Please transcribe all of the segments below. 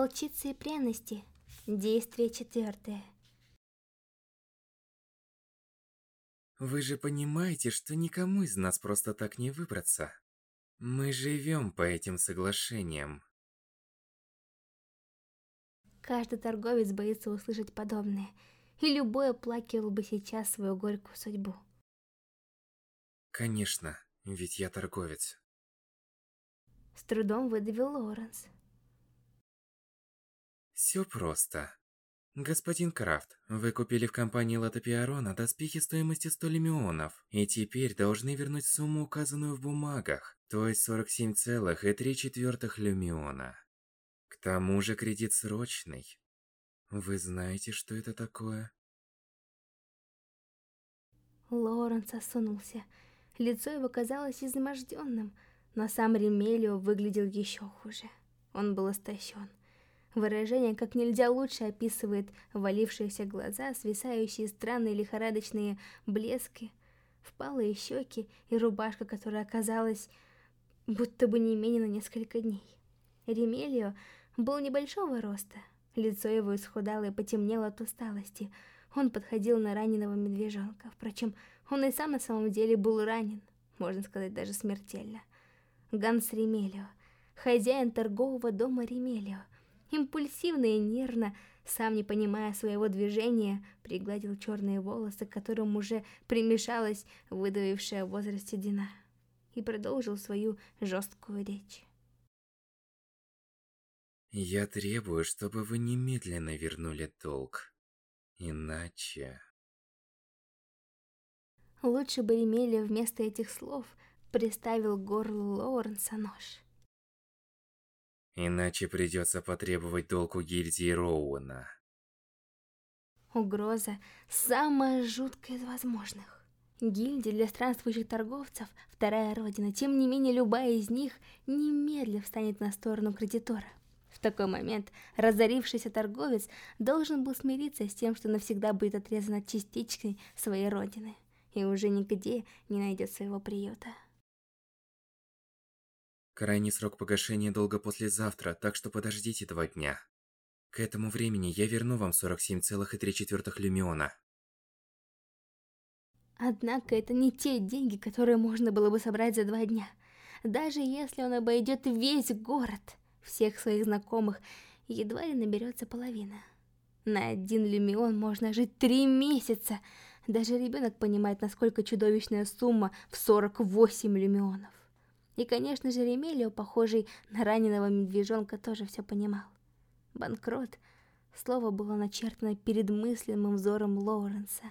Волчицы и пряности. Действие четвертое. Вы же понимаете, что никому из нас просто так не выбраться. Мы живем по этим соглашениям. Каждый торговец боится услышать подобное, и любой оплакивал бы сейчас свою горькую судьбу. Конечно, ведь я торговец. С трудом выдавил Лоуренс. Все просто. Господин Крафт, вы купили в компании Лата доспехи стоимостью 100 лимионов, и теперь должны вернуть сумму, указанную в бумагах, то есть 47,3 люмиона. К тому же кредит срочный. Вы знаете, что это такое? Лоренс осунулся. Лицо его казалось изможденным, но сам Ремелио выглядел еще хуже. Он был истощен. Выражение как нельзя лучше описывает валившиеся глаза, свисающие странные лихорадочные блески, впалые щеки и рубашка, которая оказалась будто бы не менее на несколько дней. Ремелио был небольшого роста, лицо его исхудало и потемнело от усталости. Он подходил на раненого медвежонка, впрочем, он и сам на самом деле был ранен, можно сказать, даже смертельно. Ганс Ремелио, хозяин торгового дома Ремелио, импульсивно и нервно, сам не понимая своего движения, пригладил черные волосы, к которым уже примешалась выдавившая в возрасте Дина, и продолжил свою жесткую речь. Я требую, чтобы вы немедленно вернули долг. Иначе... Лучше бы Ремелия вместо этих слов приставил к горлу Лоуренса нож. Иначе придется потребовать долг у гильдии Роуэна. Угроза самая жуткая из возможных. Гильдия для странствующих торговцев – вторая родина. Тем не менее, любая из них немедленно встанет на сторону кредитора. В такой момент разорившийся торговец должен был смириться с тем, что навсегда будет отрезан от частички своей родины и уже нигде не найдет своего приюта. Крайний срок погашения долга послезавтра, так что подождите два дня. К этому времени я верну вам 47,3 люмиона. Однако это не те деньги, которые можно было бы собрать за два дня. Даже если он обойдет весь город, всех своих знакомых, едва ли наберется половина. На один люмион можно жить три месяца. Даже ребенок понимает, насколько чудовищная сумма в 48 люмионов. И, конечно же, Ремелио, похожий на раненого медвежонка, тоже все понимал. Банкрот. Слово было начертано перед мысленным взором Лоуренса.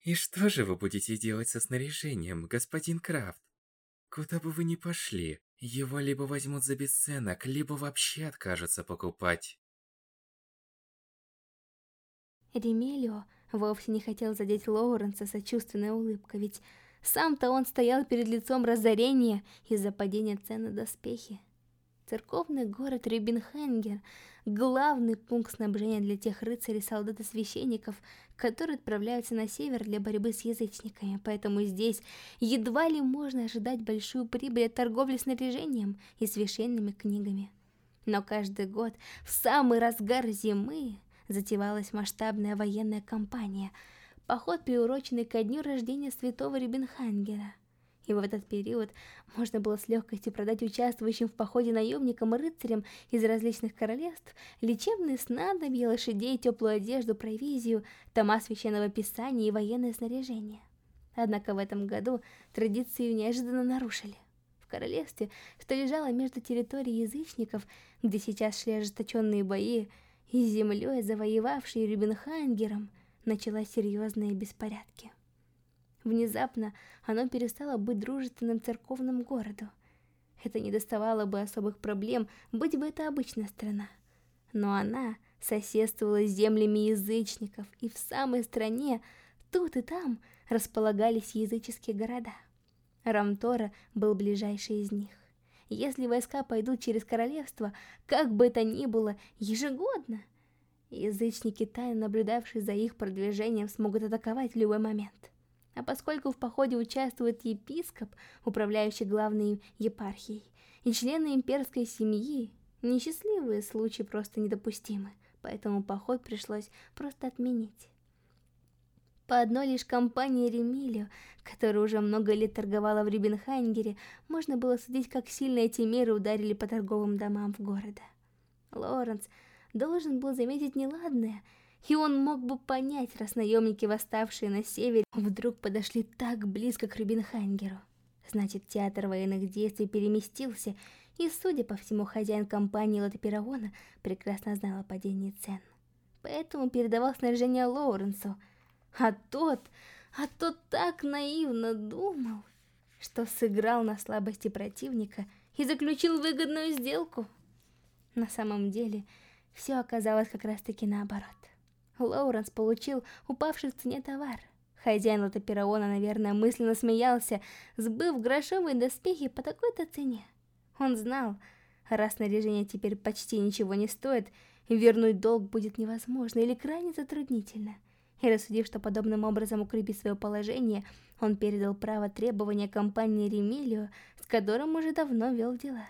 И что же вы будете делать со снаряжением, господин Крафт? Куда бы вы ни пошли, его либо возьмут за бесценок, либо вообще откажутся покупать. Ремелио вовсе не хотел задеть Лоуренса сочувственной улыбкой, ведь сам-то он стоял перед лицом разорения из-за падения цен на доспехи. Церковный город Рюбенхенгер – главный пункт снабжения для тех рыцарей, солдат и священников, которые отправляются на север для борьбы с язычниками, поэтому здесь едва ли можно ожидать большую прибыль от торговли снаряжением и священными книгами. Но каждый год, в самый разгар зимы, затевалась масштабная военная кампания – поход, приуроченный ко дню рождения святого Рибенхангера. И в этот период можно было с легкостью продать участвующим в походе наемникам и рыцарям из различных королевств лечебные снадобья, лошадей, теплую одежду, провизию, тома священного писания и военное снаряжение. Однако в этом году традицию неожиданно нарушили. В королевстве, что лежало между территорией язычников, где сейчас шли ожесточенные бои, и землей, завоевавшей Рюбенхангером – началась серьезные беспорядки. Внезапно оно перестало быть дружественным церковным городу. Это не доставало бы особых проблем, быть бы это обычная страна. Но она соседствовала с землями язычников, и в самой стране, тут и там, располагались языческие города. Рамтора был ближайший из них. Если войска пойдут через королевство, как бы это ни было, ежегодно – Язычники, тайно наблюдавшие за их продвижением, смогут атаковать в любой момент. А поскольку в походе участвует епископ, управляющий главной епархией, и члены имперской семьи, несчастливые случаи просто недопустимы, поэтому поход пришлось просто отменить. По одной лишь компании Ремилио, которая уже много лет торговала в Рибенхайнгере, можно было судить, как сильно эти меры ударили по торговым домам в города. Лоренс должен был заметить неладное, и он мог бы понять, раз наемники, восставшие на севере, вдруг подошли так близко к Рибенхайнгеру. Значит, театр военных действий переместился, и, судя по всему, хозяин компании Лота Пирогона прекрасно знал о падении цен. Поэтому передавал снаряжение Лоуренсу, а тот, а тот так наивно думал, что сыграл на слабости противника и заключил выгодную сделку. На самом деле, все оказалось как раз-таки наоборот. Лоуренс получил упавший в цене товар. Хозяин Лотопераона, наверное, мысленно смеялся, сбыв грошовые доспехи по такой-то цене. Он знал, раз снаряжение теперь почти ничего не стоит, вернуть долг будет невозможно или крайне затруднительно. И рассудив, что подобным образом укрепить свое положение, он передал право требования компании Ремилио, с которым уже давно вел дела.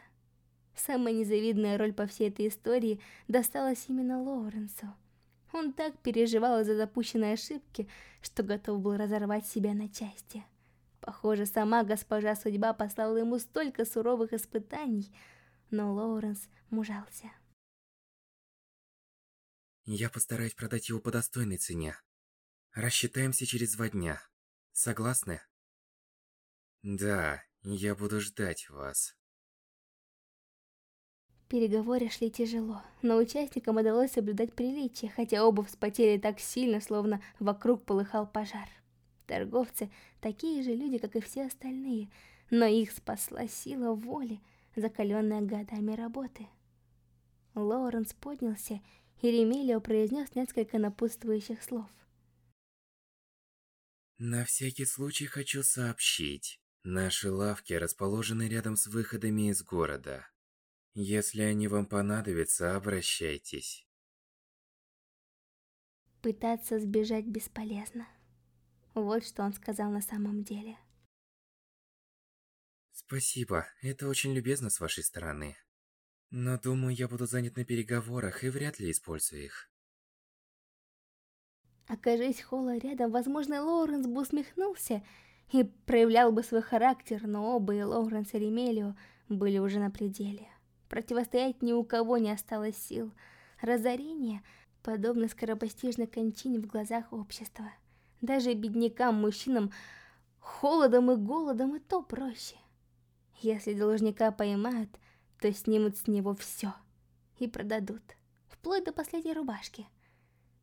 Самая незавидная роль по всей этой истории досталась именно Лоуренсу. Он так переживал из-за запущенной ошибки, что готов был разорвать себя на части. Похоже, сама госпожа судьба послала ему столько суровых испытаний, но Лоуренс мужался. Я постараюсь продать его по достойной цене. Рассчитаемся через два дня. Согласны? Да, я буду ждать вас. Переговоры шли тяжело, но участникам удалось соблюдать приличие, хотя оба вспотели так сильно, словно вокруг полыхал пожар. Торговцы такие же люди, как и все остальные, но их спасла сила воли, закаленная годами работы. Лоуренс поднялся, и Ремилио произнес несколько напутствующих слов. На всякий случай хочу сообщить. Наши лавки расположены рядом с выходами из города. Если они вам понадобятся, обращайтесь. Пытаться сбежать бесполезно. Вот что он сказал на самом деле. Спасибо, это очень любезно с вашей стороны. Но думаю, я буду занят на переговорах и вряд ли использую их. Окажись Холла рядом, возможно, Лоуренс бы усмехнулся и проявлял бы свой характер, но оба и Лоуренс и Ремелио были уже на пределе. Противостоять ни у кого не осталось сил. Разорение подобно скоропостижной кончине в глазах общества. Даже беднякам-мужчинам холодом и голодом и то проще. Если должника поймают, то снимут с него все и продадут, вплоть до последней рубашки.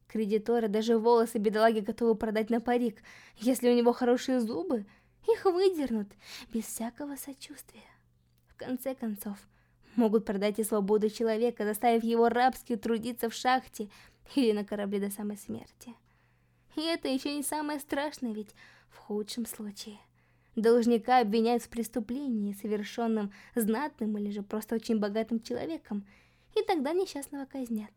Кредиторы даже волосы бедолаги готовы продать на парик. Если у него хорошие зубы, их выдернут без всякого сочувствия. В конце концов, могут продать и свободу человека, заставив его рабски трудиться в шахте или на корабле до самой смерти. И это еще не самое страшное, ведь в худшем случае должника обвиняют в преступлении, совершенном знатным или же просто очень богатым человеком, и тогда несчастного казнят.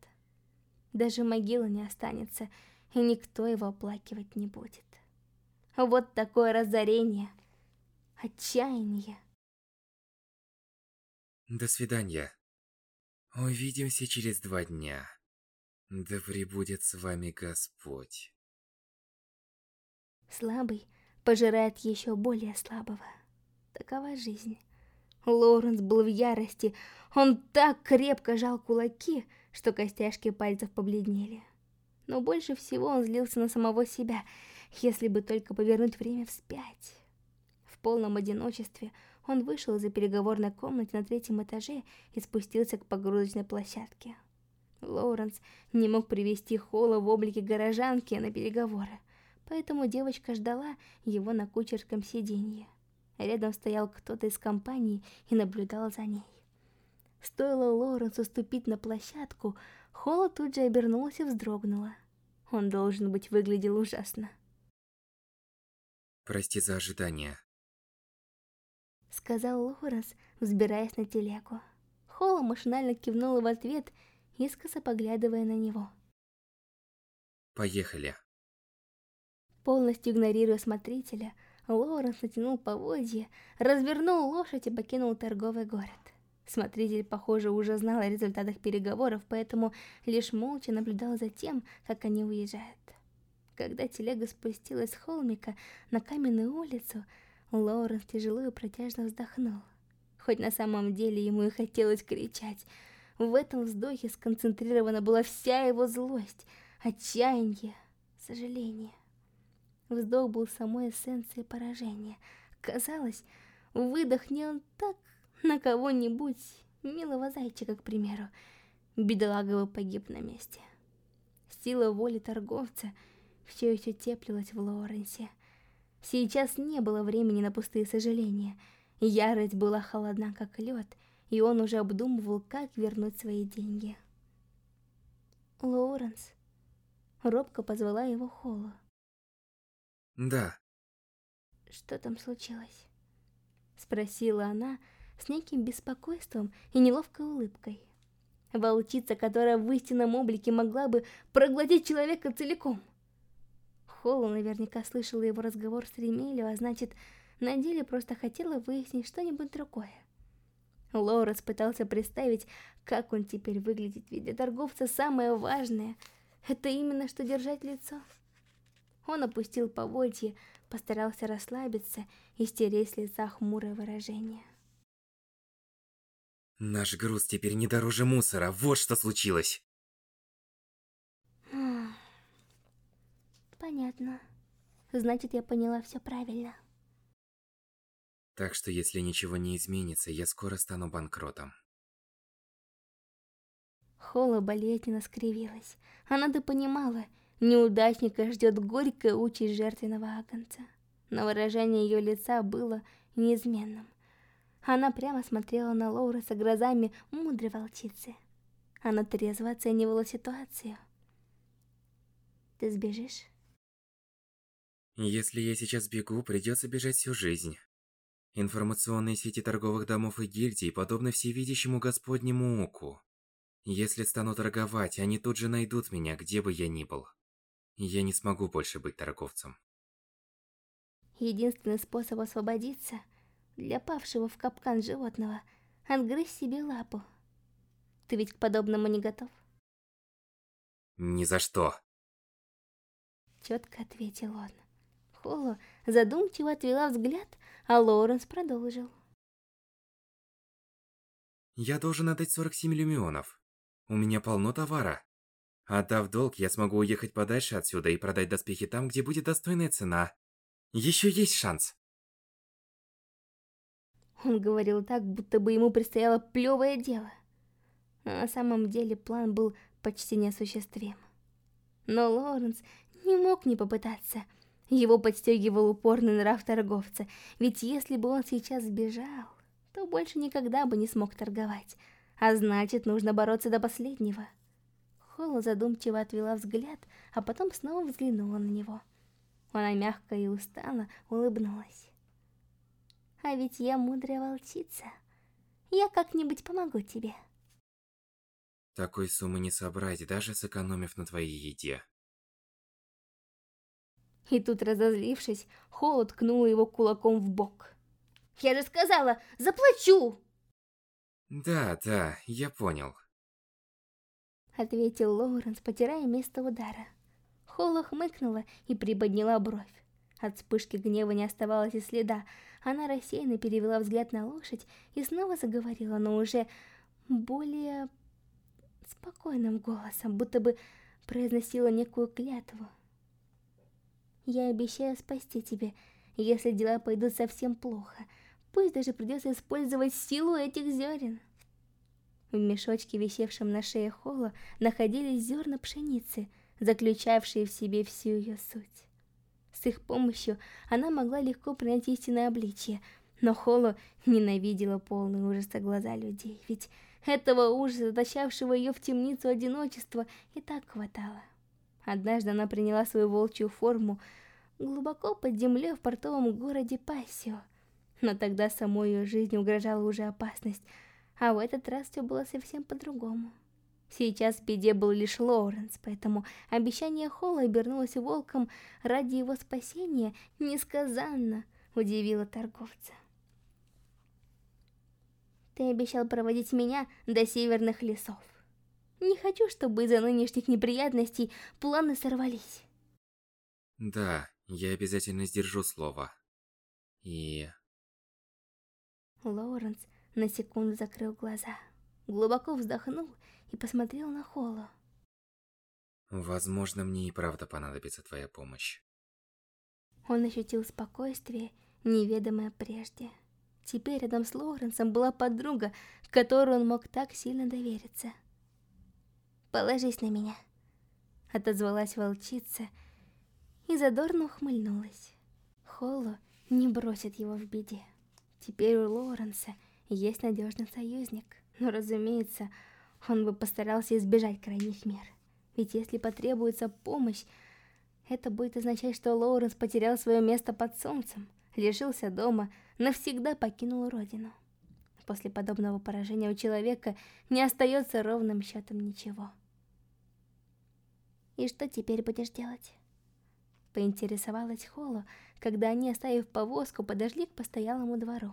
Даже могила не останется, и никто его оплакивать не будет. Вот такое разорение, отчаяние. До свидания. Увидимся через два дня. Да пребудет с вами Господь. Слабый пожирает еще более слабого. Такова жизнь. Лоуренс был в ярости. Он так крепко жал кулаки, что костяшки пальцев побледнели. Но больше всего он злился на самого себя, если бы только повернуть время вспять. В полном одиночестве он вышел из-за переговорной комнаты на третьем этаже и спустился к погрузочной площадке. Лоуренс не мог привести Холла в облике горожанки на переговоры, поэтому девочка ждала его на кучерском сиденье. Рядом стоял кто-то из компании и наблюдал за ней. Стоило Лоуренсу ступить на площадку, Холла тут же обернулась и вздрогнула. Он, должен быть, выглядел ужасно. Прости за ожидание сказал Лоренс, взбираясь на телегу. Холла машинально кивнула в ответ, искоса поглядывая на него. Поехали. Полностью игнорируя смотрителя, Лоренс натянул поводья, развернул лошадь и покинул торговый город. Смотритель, похоже, уже знал о результатах переговоров, поэтому лишь молча наблюдал за тем, как они уезжают. Когда телега спустилась с холмика на каменную улицу, Лоуренс тяжело и протяжно вздохнул. Хоть на самом деле ему и хотелось кричать. В этом вздохе сконцентрирована была вся его злость, отчаяние, сожаление. Вздох был самой эссенцией поражения. Казалось, выдохни он так на кого-нибудь, милого зайчика, к примеру, бедолага бы погиб на месте. Сила воли торговца все еще теплилась в Лоуренсе. Сейчас не было времени на пустые сожаления. Ярость была холодна, как лед, и он уже обдумывал, как вернуть свои деньги. Лоуренс. Робко позвала его Холла. Да. Что там случилось? Спросила она, с неким беспокойством и неловкой улыбкой. Волчица, которая в истинном облике могла бы проглотить человека целиком. Холла наверняка слышала его разговор с Ремелио, а значит, на деле просто хотела выяснить что-нибудь другое. Лоуренс пытался представить, как он теперь выглядит, ведь для торговца самое важное — это именно что держать лицо. Он опустил поводье, постарался расслабиться и стереть с лица хмурое выражение. Наш груз теперь не дороже мусора, вот что случилось. Понятно. Значит, я поняла все правильно. Так что если ничего не изменится, я скоро стану банкротом. Холла болезненно скривилась. Она-то понимала, неудачника ждет горькая участь жертвенного агнца. Но выражение ее лица было неизменным. Она прямо смотрела на Лоуреса глазами мудрой волчицы. Она трезво оценивала ситуацию. Ты сбежишь? Если я сейчас бегу, придется бежать всю жизнь. Информационные сети торговых домов и гильдий подобны всевидящему господнему оку. Если стану торговать, они тут же найдут меня, где бы я ни был. Я не смогу больше быть торговцем. Единственный способ освободиться для павшего в капкан животного отгрызть себе лапу. Ты ведь к подобному не готов? Ни за что. Четко ответил он. Холо задумчиво отвела взгляд, а Лоуренс продолжил. Я должен отдать 47 люмионов. У меня полно товара. Отдав долг, я смогу уехать подальше отсюда и продать доспехи там, где будет достойная цена. Еще есть шанс. Он говорил так, будто бы ему предстояло плевое дело. Но на самом деле план был почти неосуществим. Но Лоренс не мог не попытаться. Его подстегивал упорный нрав торговца, ведь если бы он сейчас сбежал, то больше никогда бы не смог торговать, а значит, нужно бороться до последнего. Холла задумчиво отвела взгляд, а потом снова взглянула на него. Она мягко и устало улыбнулась. А ведь я мудрая волчица. Я как-нибудь помогу тебе. Такой суммы не собрать, даже сэкономив на твоей еде. И тут, разозлившись, Холод ткнула его кулаком в бок. «Я же сказала, заплачу!» «Да, да, я понял», — ответил Лоуренс, потирая место удара. Холла хмыкнула и приподняла бровь. От вспышки гнева не оставалось и следа. Она рассеянно перевела взгляд на лошадь и снова заговорила, но уже более спокойным голосом, будто бы произносила некую клятву. «Я обещаю спасти тебя, если дела пойдут совсем плохо. Пусть даже придется использовать силу этих зерен». В мешочке, висевшем на шее Холла, находились зерна пшеницы, заключавшие в себе всю ее суть. С их помощью она могла легко принять истинное обличие, но Холо ненавидела полные ужаса глаза людей, ведь этого ужаса, затащавшего ее в темницу одиночества, и так хватало. Однажды она приняла свою волчью форму глубоко под землей в портовом городе Пассио, но тогда самой ее жизни угрожала уже опасность, а в этот раз все было совсем по-другому. Сейчас в беде был лишь Лоуренс, поэтому обещание Холла обернулось волком ради его спасения несказанно удивило торговца. Ты обещал проводить меня до северных лесов. Не хочу, чтобы из-за нынешних неприятностей планы сорвались. Да, я обязательно сдержу слово. И... Лоуренс на секунду закрыл глаза, глубоко вздохнул и посмотрел на Холло. Возможно, мне и правда понадобится твоя помощь. Он ощутил спокойствие, неведомое прежде. Теперь рядом с Лоуренсом была подруга, которой он мог так сильно довериться. «Положись на меня», — отозвалась волчица и задорно ухмыльнулась. Холло не бросит его в беде. Теперь у Лоуренса есть надежный союзник, но, разумеется, он бы постарался избежать крайних мер. Ведь если потребуется помощь, это будет означать, что Лоуренс потерял свое место под солнцем, лишился дома, навсегда покинул родину. После подобного поражения у человека не остается ровным счетом ничего. «И что теперь будешь делать?» Поинтересовалась Холо, когда они, оставив повозку, подошли к постоялому двору.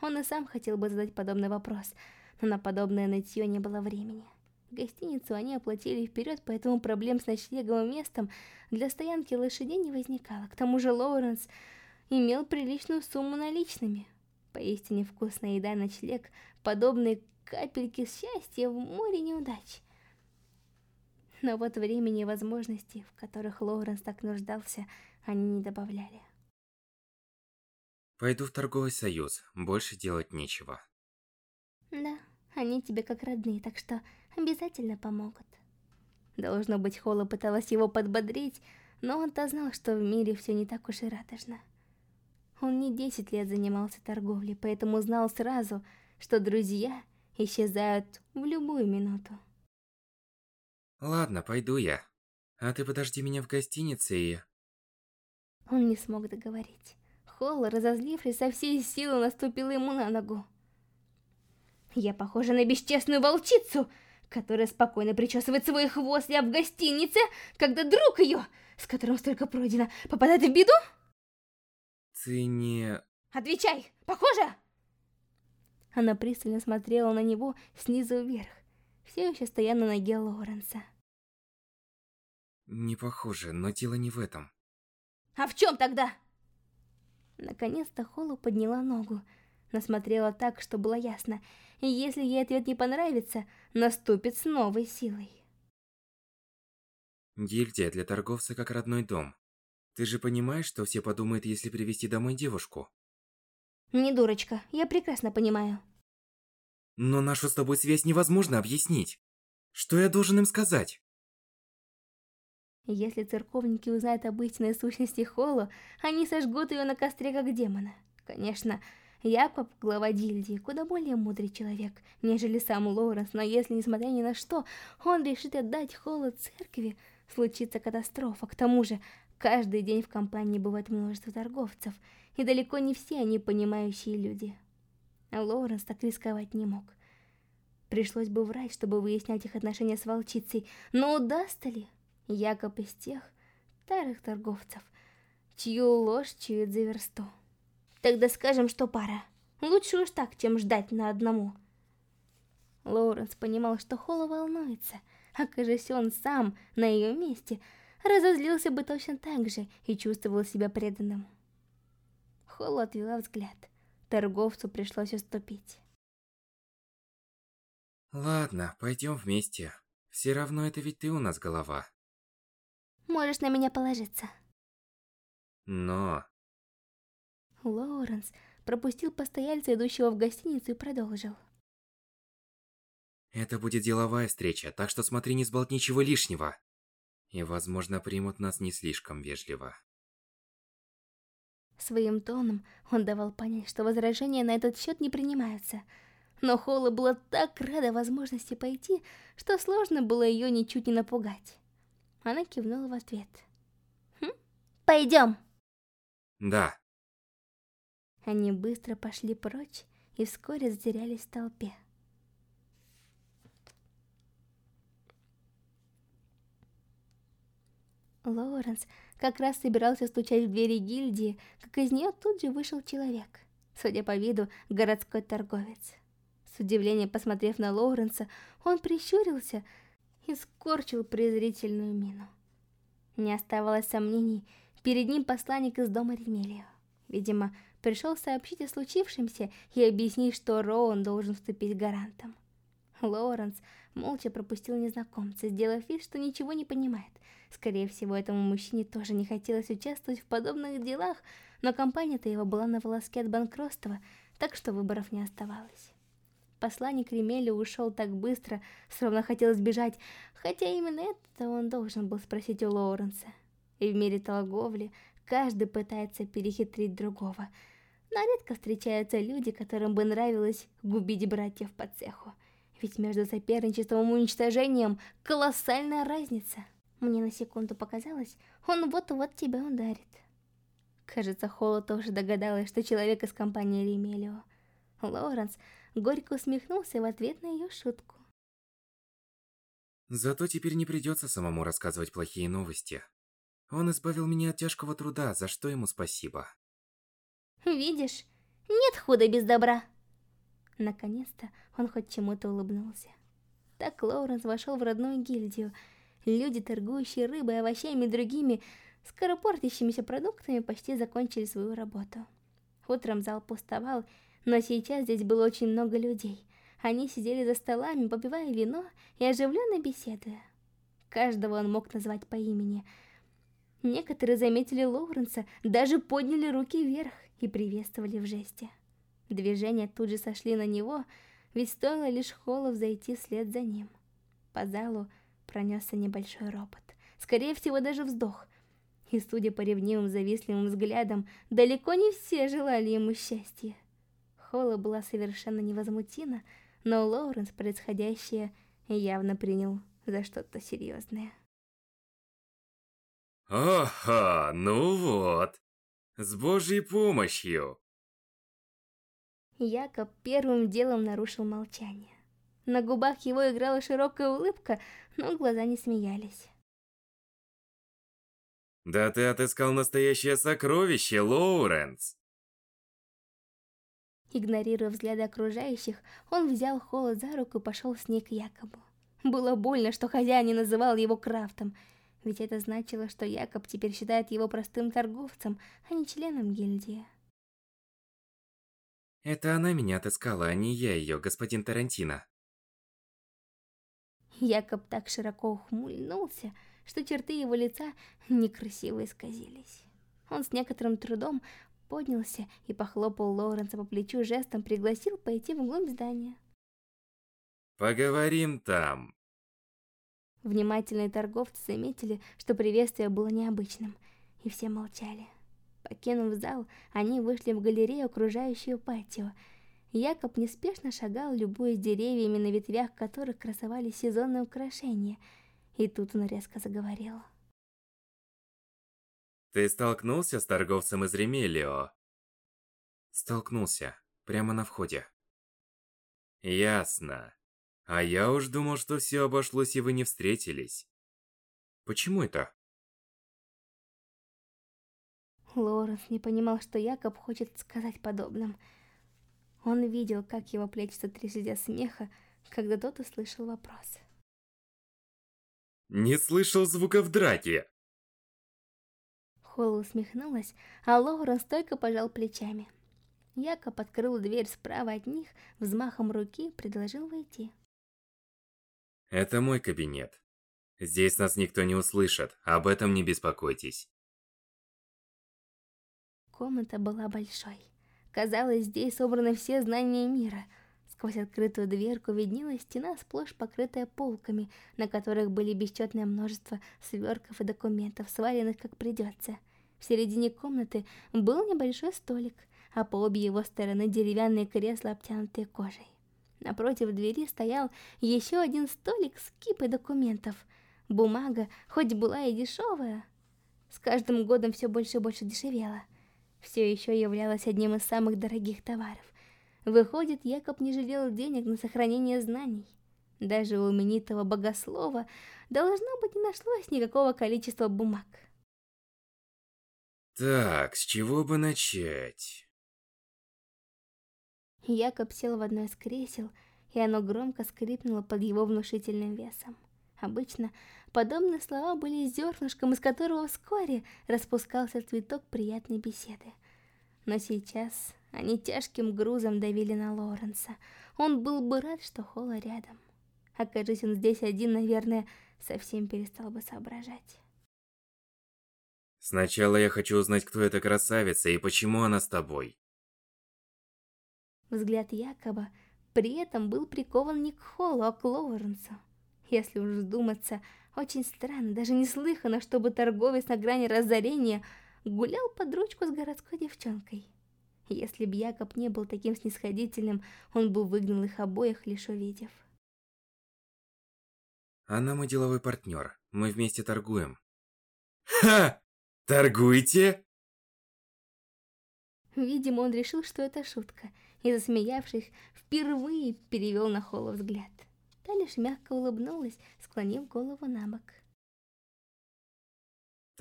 Он и сам хотел бы задать подобный вопрос, но на подобное нытье не было времени. Гостиницу они оплатили вперед, поэтому проблем с ночлеговым местом для стоянки лошадей не возникало. К тому же Лоуренс имел приличную сумму наличными. Поистине вкусная еда ночлег, подобные капельки счастья в море неудач но вот времени и возможностей, в которых Лоуренс так нуждался, они не добавляли. Пойду в торговый союз, больше делать нечего. Да, они тебе как родные, так что обязательно помогут. Должно быть, Холла пыталась его подбодрить, но он-то знал, что в мире все не так уж и радужно. Он не 10 лет занимался торговлей, поэтому знал сразу, что друзья исчезают в любую минуту. Ладно, пойду я. А ты подожди меня в гостинице и... Он не смог договорить. Холла, разозлившись, со всей силы наступила ему на ногу. Я похожа на бесчестную волчицу, которая спокойно причесывает свой хвост я в гостинице, когда друг ее, с которым столько пройдено, попадает в беду? Ты не... Отвечай, похоже? Она пристально смотрела на него снизу вверх, все еще стоя на ноге Лоуренса. Не похоже, но дело не в этом. А в чем тогда? Наконец-то Холу подняла ногу, насмотрела так, что было ясно. Если ей ответ не понравится, наступит с новой силой. Гильдия для торговца как родной дом. Ты же понимаешь, что все подумают, если привести домой девушку? Не дурочка, я прекрасно понимаю. Но нашу с тобой связь невозможно объяснить. Что я должен им сказать? Если церковники узнают об истинной сущности Холло, они сожгут ее на костре как демона. Конечно, Якоб, глава гильдии, куда более мудрый человек, нежели сам Лоуренс, но если, несмотря ни на что, он решит отдать Холло церкви, случится катастрофа. К тому же, каждый день в компании бывает множество торговцев, и далеко не все они понимающие люди. Лоуренс так рисковать не мог. Пришлось бы врать, чтобы выяснять их отношения с волчицей, но удастся ли? Якоб из тех старых торговцев, чью ложь чует за версту. Тогда скажем, что пара. Лучше уж так, чем ждать на одному. Лоуренс понимал, что Холла волнуется. Окажись он сам на ее месте, разозлился бы точно так же и чувствовал себя преданным. Холла отвела взгляд. Торговцу пришлось уступить. Ладно, пойдем вместе. Все равно это ведь ты у нас голова. Можешь на меня положиться. Но... Лоуренс пропустил постояльца, идущего в гостиницу, и продолжил. Это будет деловая встреча, так что смотри, не сболтни ничего лишнего. И, возможно, примут нас не слишком вежливо. Своим тоном он давал понять, что возражения на этот счет не принимаются. Но Холла была так рада возможности пойти, что сложно было ее ничуть не напугать. Она кивнула в ответ. Хм? Пойдем. Да. Они быстро пошли прочь и вскоре затерялись в толпе. Лоуренс как раз собирался стучать в двери гильдии, как из нее тут же вышел человек. Судя по виду, городской торговец. С удивлением посмотрев на Лоуренса, он прищурился и скорчил презрительную мину. Не оставалось сомнений, перед ним посланник из дома Ремелио. Видимо, пришел сообщить о случившемся и объяснить, что Роуэн должен вступить гарантом. Лоуренс молча пропустил незнакомца, сделав вид, что ничего не понимает. Скорее всего, этому мужчине тоже не хотелось участвовать в подобных делах, но компания-то его была на волоске от банкротства, так что выборов не оставалось. Посланник Ремеля ушел так быстро, словно хотел сбежать, хотя именно это он должен был спросить у Лоуренса. И в мире торговли каждый пытается перехитрить другого. Но редко встречаются люди, которым бы нравилось губить братьев по цеху. Ведь между соперничеством и уничтожением колоссальная разница. Мне на секунду показалось, он вот-вот тебя ударит. Кажется, Холла тоже догадалась, что человек из компании Ремелио. Лоуренс горько усмехнулся в ответ на ее шутку. Зато теперь не придется самому рассказывать плохие новости. Он избавил меня от тяжкого труда, за что ему спасибо. Видишь, нет худа без добра. Наконец-то он хоть чему-то улыбнулся. Так Лоуренс вошел в родную гильдию. Люди, торгующие рыбой, овощами и другими скоропортящимися продуктами, почти закончили свою работу. Утром зал пустовал, но сейчас здесь было очень много людей. Они сидели за столами, попивая вино и оживленно беседуя. Каждого он мог назвать по имени. Некоторые заметили Лоуренса, даже подняли руки вверх и приветствовали в жесте. Движения тут же сошли на него, ведь стоило лишь Холлов зайти вслед за ним. По залу пронесся небольшой ропот. Скорее всего, даже вздох. И судя по ревнивым завистливым взглядам, далеко не все желали ему счастья. Холла была совершенно невозмутима, но Лоуренс происходящее явно принял за что-то серьезное. Ага, ну вот. С божьей помощью. Якоб первым делом нарушил молчание. На губах его играла широкая улыбка, но глаза не смеялись. Да ты отыскал настоящее сокровище, Лоуренс. Игнорируя взгляды окружающих, он взял Холла за руку и пошел с ней к Якобу. Было больно, что хозяин называл его Крафтом, ведь это значило, что Якоб теперь считает его простым торговцем, а не членом гильдии. Это она меня отыскала, а не я ее, господин Тарантино. Якоб так широко ухмыльнулся, что черты его лица некрасиво исказились. Он с некоторым трудом поднялся и похлопал Лоуренса по плечу жестом, пригласил пойти вглубь здания. «Поговорим там!» Внимательные торговцы заметили, что приветствие было необычным, и все молчали. Покинув зал, они вышли в галерею, окружающую патио. Якоб неспешно шагал, любуясь деревьями, на ветвях которых красовались сезонные украшения. И тут он резко заговорил. Ты столкнулся с торговцем из Ремелио? Столкнулся. Прямо на входе. Ясно. А я уж думал, что все обошлось и вы не встретились. Почему это? Лоренс не понимал, что Якоб хочет сказать подобным. Он видел, как его плечи сотряслись от смеха, когда тот услышал вопрос. «Не слышал звука в драке!» Холла усмехнулась, а Лоуренс только пожал плечами. Якоб открыл дверь справа от них, взмахом руки предложил войти. «Это мой кабинет. Здесь нас никто не услышит, об этом не беспокойтесь». Комната была большой. Казалось, здесь собраны все знания мира. Сквозь открытую дверку виднелась стена, сплошь покрытая полками, на которых были бесчетное множество свертков и документов, сваленных как придется. В середине комнаты был небольшой столик, а по обе его стороны деревянные кресла, обтянутые кожей. Напротив двери стоял еще один столик с кипой документов. Бумага, хоть была и дешевая, с каждым годом все больше и больше дешевела все еще являлась одним из самых дорогих товаров. Выходит, Якоб не жалел денег на сохранение знаний. Даже у именитого богослова должно быть не нашлось никакого количества бумаг. Так, с чего бы начать? Якоб сел в одно из кресел, и оно громко скрипнуло под его внушительным весом. Обычно подобные слова были зернышком, из которого вскоре распускался цветок приятной беседы. Но сейчас они тяжким грузом давили на Лоренса. Он был бы рад, что Холла рядом. Окажись он здесь один, наверное, совсем перестал бы соображать. Сначала я хочу узнать, кто эта красавица и почему она с тобой. Взгляд Якоба при этом был прикован не к Холлу, а к Лоуренсу. Если уж вдуматься, очень странно, даже неслыханно, чтобы торговец на грани разорения гулял под ручку с городской девчонкой. Если б Якоб не был таким снисходительным, он бы выгнал их обоих, лишь увидев. Она мой деловой партнер. Мы вместе торгуем. Ха! Торгуете? Видимо, он решил, что это шутка, и, засмеявшись, впервые перевел на Холла взгляд. Та лишь мягко улыбнулась, склонив голову на бок.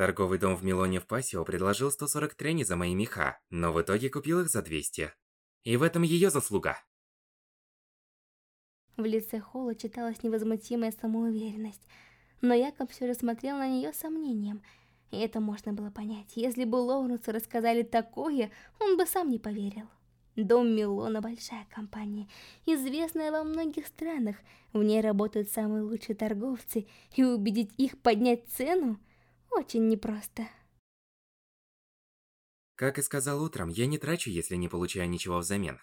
Торговый дом в Милоне в Пасио предложил 140 трени за мои меха, но в итоге купил их за 200. И в этом ее заслуга. В лице Холла читалась невозмутимая самоуверенность, но Якоб все же смотрел на нее с сомнением, и это можно было понять. Если бы Лоуренсу рассказали такое, он бы сам не поверил. Дом Милона большая компания, известная во многих странах. В ней работают самые лучшие торговцы, и убедить их поднять цену очень непросто. Как и сказал утром, я не трачу, если не получаю ничего взамен.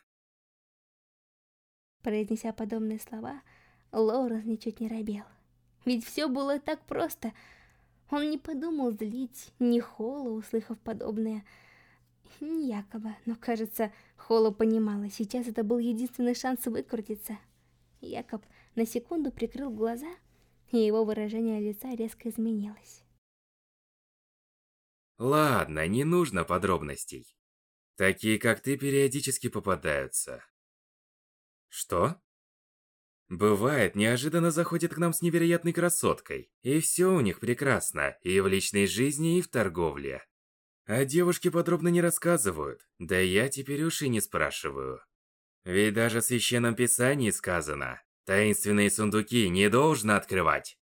Произнеся подобные слова, Лоуренс ничуть не робел. Ведь все было так просто. Он не подумал злить ни Холла, услыхав подобное, ни Якоба, но кажется, Холла понимала, сейчас это был единственный шанс выкрутиться. Якоб на секунду прикрыл глаза, и его выражение лица резко изменилось. Ладно, не нужно подробностей. Такие, как ты, периодически попадаются. Что? Бывает, неожиданно заходит к нам с невероятной красоткой, и все у них прекрасно, и в личной жизни, и в торговле. А девушки подробно не рассказывают, да я теперь уж и не спрашиваю. Ведь даже в Священном Писании сказано, таинственные сундуки не должно открывать.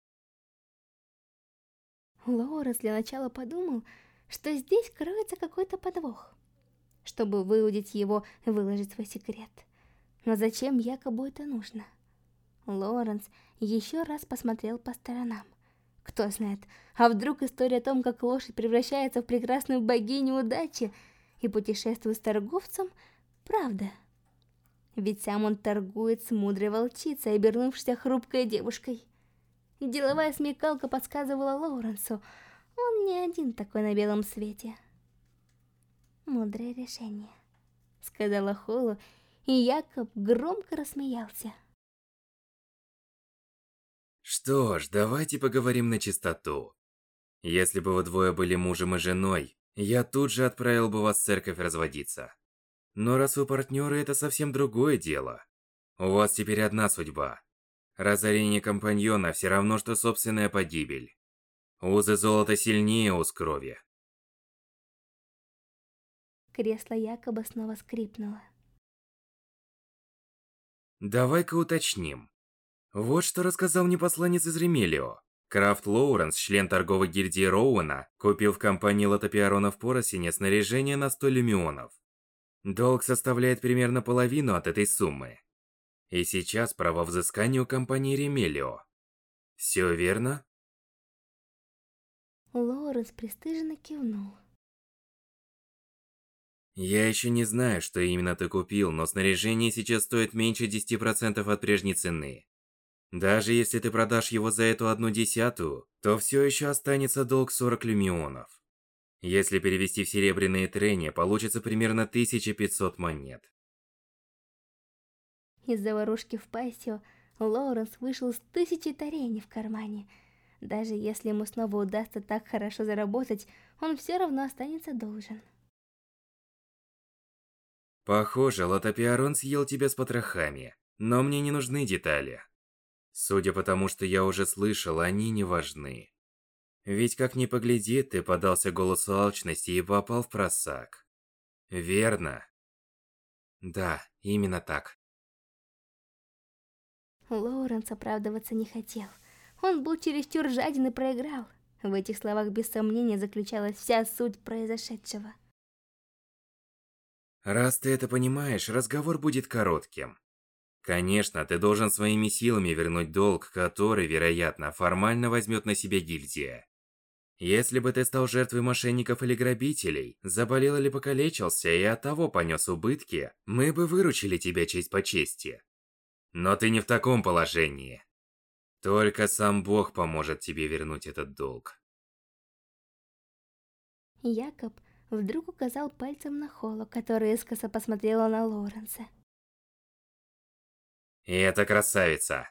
Лоуренс для начала подумал, что здесь кроется какой-то подвох, чтобы выудить его выложить свой секрет. Но зачем якобы это нужно? Лоренс еще раз посмотрел по сторонам. Кто знает, а вдруг история о том, как лошадь превращается в прекрасную богиню удачи и путешествует с торговцем, правда? Ведь сам он торгует с мудрой волчицей, обернувшейся хрупкой девушкой. Деловая смекалка подсказывала Лоуренсу, он не один такой на белом свете. Мудрое решение, сказала Холу, и Якоб громко рассмеялся. Что ж, давайте поговорим на чистоту. Если бы вы двое были мужем и женой, я тут же отправил бы вас в церковь разводиться. Но раз вы партнеры, это совсем другое дело. У вас теперь одна судьба. Разорение компаньона все равно, что собственная погибель. Узы золота сильнее уз крови. Кресло якобы снова скрипнуло. Давай-ка уточним. Вот что рассказал мне посланец из Ремелио. Крафт Лоуренс, член торговой гильдии Роуэна, купил в компании Лотопиарона в Поросине снаряжение на 100 люмионов. Долг составляет примерно половину от этой суммы. И сейчас право взыскания у компании Ремелио. Все верно? Лоуренс пристыженно кивнул. Я еще не знаю, что именно ты купил, но снаряжение сейчас стоит меньше 10% от прежней цены. Даже если ты продашь его за эту одну десятую, то все еще останется долг 40 люмионов. Если перевести в серебряные трени, получится примерно 1500 монет. Из заварушки в пастью Лоуренс вышел с тысячи тарени в кармане. Даже если ему снова удастся так хорошо заработать, он все равно останется должен. Похоже, Лотопиарон съел тебя с потрохами, но мне не нужны детали. Судя по тому, что я уже слышал, они не важны. Ведь как ни погляди, ты подался голосу алчности и попал в просак. Верно? Да, Именно так. Лоуренс оправдываться не хотел. Он был чересчур жаден и проиграл. В этих словах без сомнения заключалась вся суть произошедшего. Раз ты это понимаешь, разговор будет коротким. Конечно, ты должен своими силами вернуть долг, который, вероятно, формально возьмет на себя гильдия. Если бы ты стал жертвой мошенников или грабителей, заболел или покалечился и от того понес убытки, мы бы выручили тебя честь по чести. Но ты не в таком положении. Только сам Бог поможет тебе вернуть этот долг. Якоб вдруг указал пальцем на Холо, которая искоса посмотрела на Лоуренса. И это красавица.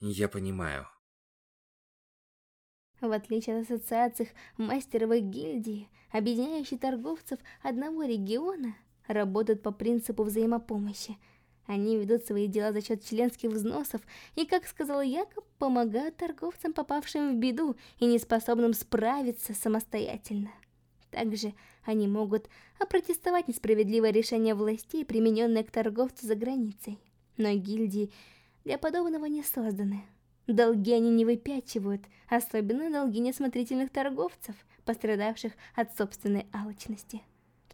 Я понимаю. В отличие от ассоциаций мастеровой гильдии, объединяющей торговцев одного региона, работают по принципу взаимопомощи. Они ведут свои дела за счет членских взносов и, как сказал Якоб, помогают торговцам, попавшим в беду и неспособным справиться самостоятельно. Также они могут опротестовать несправедливое решение властей, примененное к торговцу за границей. Но гильдии для подобного не созданы. Долги они не выпячивают, особенно долги несмотрительных торговцев, пострадавших от собственной алчности.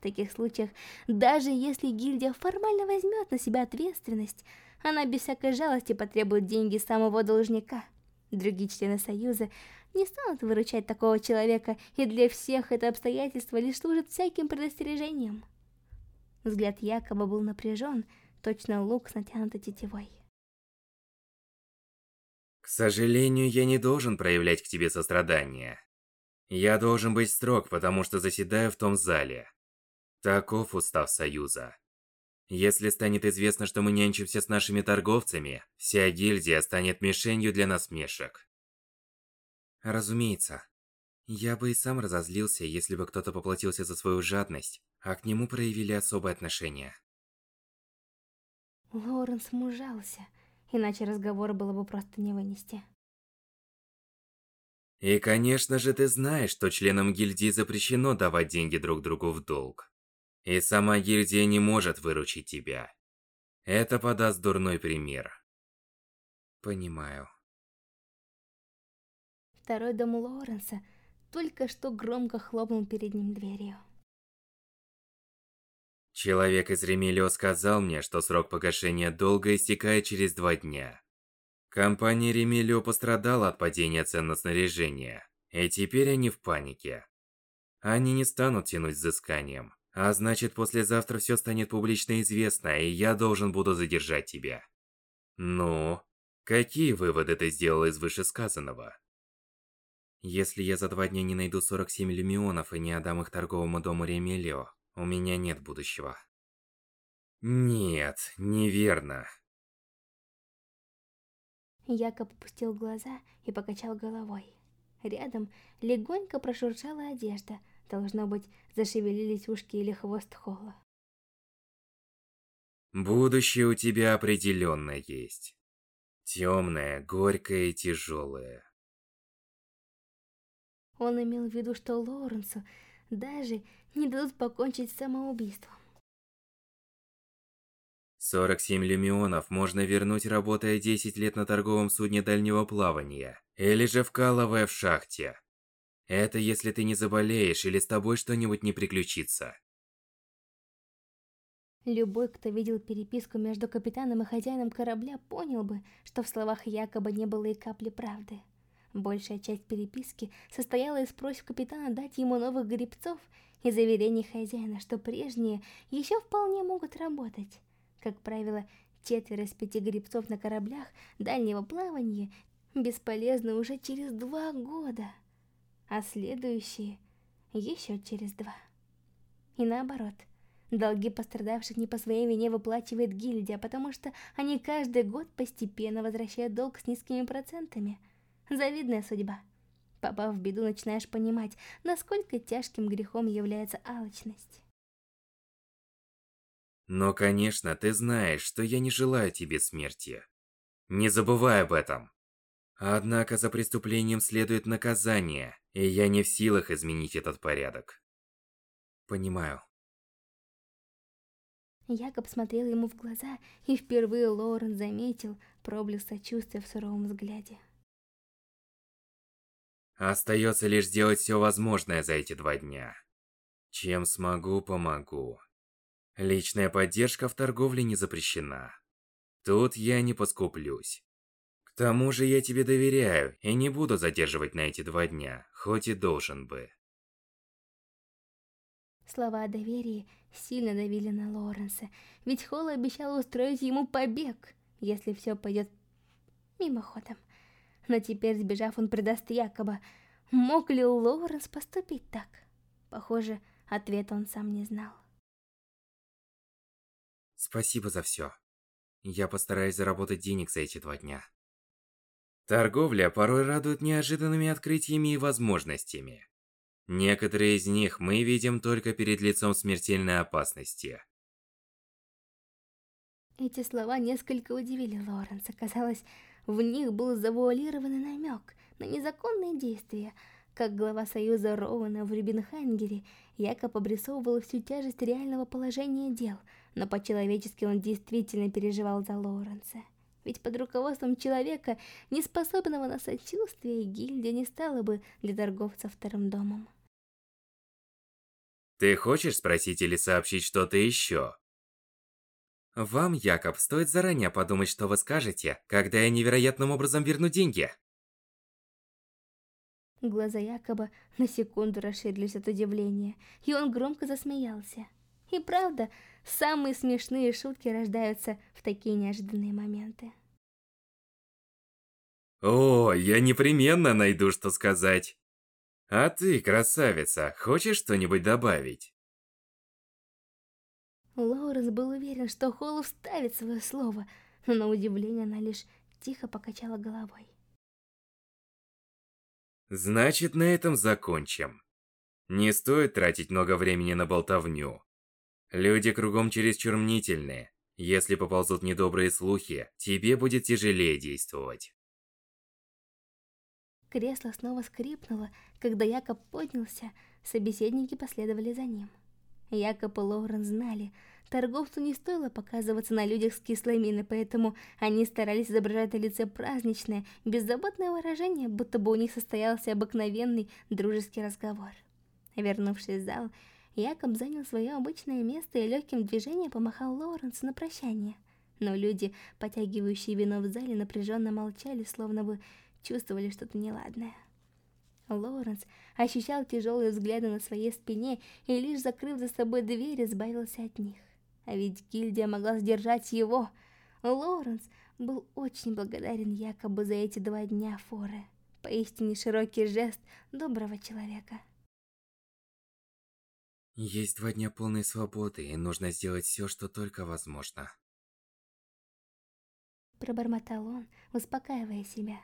В таких случаях, даже если гильдия формально возьмет на себя ответственность, она без всякой жалости потребует деньги самого должника. Другие члены Союза не станут выручать такого человека, и для всех это обстоятельство лишь служит всяким предостережением. Взгляд Якоба был напряжен, точно лук с натянутой тетивой. К сожалению, я не должен проявлять к тебе сострадание. Я должен быть строг, потому что заседаю в том зале. Таков устав Союза. Если станет известно, что мы нянчимся с нашими торговцами, вся гильдия станет мишенью для насмешек. Разумеется. Я бы и сам разозлился, если бы кто-то поплатился за свою жадность, а к нему проявили особое отношение. Лоренс мужался иначе разговор было бы просто не вынести. И, конечно же, ты знаешь, что членам гильдии запрещено давать деньги друг другу в долг. И сама гильдия не может выручить тебя. Это подаст дурной пример. Понимаю. Второй дом Лоренса только что громко хлопнул перед ним дверью. Человек из Ремилио сказал мне, что срок погашения долга истекает через два дня. Компания Ремилио пострадала от падения цен на снаряжение, и теперь они в панике. Они не станут тянуть с взысканием, а значит послезавтра все станет публично известно, и я должен буду задержать тебя. Ну, какие выводы ты сделал из вышесказанного? Если я за два дня не найду 47 люмионов и не отдам их торговому дому Ремилио, у меня нет будущего. Нет, неверно. Якоб опустил глаза и покачал головой. Рядом легонько прошуршала одежда. Должно быть, зашевелились ушки или хвост Холла. Будущее у тебя определенно есть. Темное, горькое и тяжелое. Он имел в виду, что Лоуренсу даже не дадут покончить с самоубийством. 47 люмионов можно вернуть, работая 10 лет на торговом судне дальнего плавания, или же вкалывая в шахте. Это если ты не заболеешь или с тобой что-нибудь не приключится. Любой, кто видел переписку между капитаном и хозяином корабля, понял бы, что в словах якобы не было и капли правды. Большая часть переписки состояла из просьб капитана дать ему новых грибцов и заверений хозяина, что прежние еще вполне могут работать. Как правило, четверо из пяти грибцов на кораблях дальнего плавания бесполезны уже через два года, а следующие еще через два. И наоборот, долги пострадавших не по своей вине выплачивает гильдия, потому что они каждый год постепенно возвращают долг с низкими процентами – Завидная судьба. Попав в беду, начинаешь понимать, насколько тяжким грехом является алчность. Но, конечно, ты знаешь, что я не желаю тебе смерти. Не забывай об этом. Однако за преступлением следует наказание, и я не в силах изменить этот порядок. Понимаю. Якоб смотрел ему в глаза, и впервые Лоурен заметил проблеск сочувствия в суровом взгляде. Остается лишь сделать все возможное за эти два дня. Чем смогу, помогу. Личная поддержка в торговле не запрещена. Тут я не поскуплюсь. К тому же я тебе доверяю и не буду задерживать на эти два дня, хоть и должен бы. Слова о доверии сильно давили на Лоренса, ведь Холл обещал устроить ему побег, если все пойдет мимоходом. Но теперь, сбежав, он предаст Якоба. Мог ли Лоуренс поступить так? Похоже, ответа он сам не знал. Спасибо за все. Я постараюсь заработать денег за эти два дня. Торговля порой радует неожиданными открытиями и возможностями. Некоторые из них мы видим только перед лицом смертельной опасности. Эти слова несколько удивили Лоренса. Казалось, в них был завуалированный намек на незаконные действия. Как глава Союза Роуэна в Рюбенхангере, Якоб обрисовывал всю тяжесть реального положения дел, но по-человечески он действительно переживал за Лоуренса. Ведь под руководством человека, не способного на сочувствие, гильдия не стала бы для торговца вторым домом. Ты хочешь спросить или сообщить что-то еще? Вам, Якоб, стоит заранее подумать, что вы скажете, когда я невероятным образом верну деньги. Глаза Якоба на секунду расширились от удивления, и он громко засмеялся. И правда, самые смешные шутки рождаются в такие неожиданные моменты. О, я непременно найду, что сказать. А ты, красавица, хочешь что-нибудь добавить? Лоуренс был уверен, что Холл вставит свое слово, но на удивление она лишь тихо покачала головой. Значит, на этом закончим. Не стоит тратить много времени на болтовню. Люди кругом чересчур мнительные. Если поползут недобрые слухи, тебе будет тяжелее действовать. Кресло снова скрипнуло, когда Якоб поднялся, собеседники последовали за ним. Якоб и Лоурен знали, торговцу не стоило показываться на людях с кислой миной, поэтому они старались изображать на лице праздничное, беззаботное выражение, будто бы у них состоялся обыкновенный дружеский разговор. Вернувшись в зал, Якоб занял свое обычное место и легким движением помахал Лоуренсу на прощание. Но люди, потягивающие вино в зале, напряженно молчали, словно бы чувствовали что-то неладное. Лоуренс ощущал тяжелые взгляды на своей спине и лишь закрыв за собой дверь, избавился от них. А ведь гильдия могла сдержать его. Лоуренс был очень благодарен якобы за эти два дня форы. Поистине широкий жест доброго человека. Есть два дня полной свободы, и нужно сделать все, что только возможно. Пробормотал он, успокаивая себя.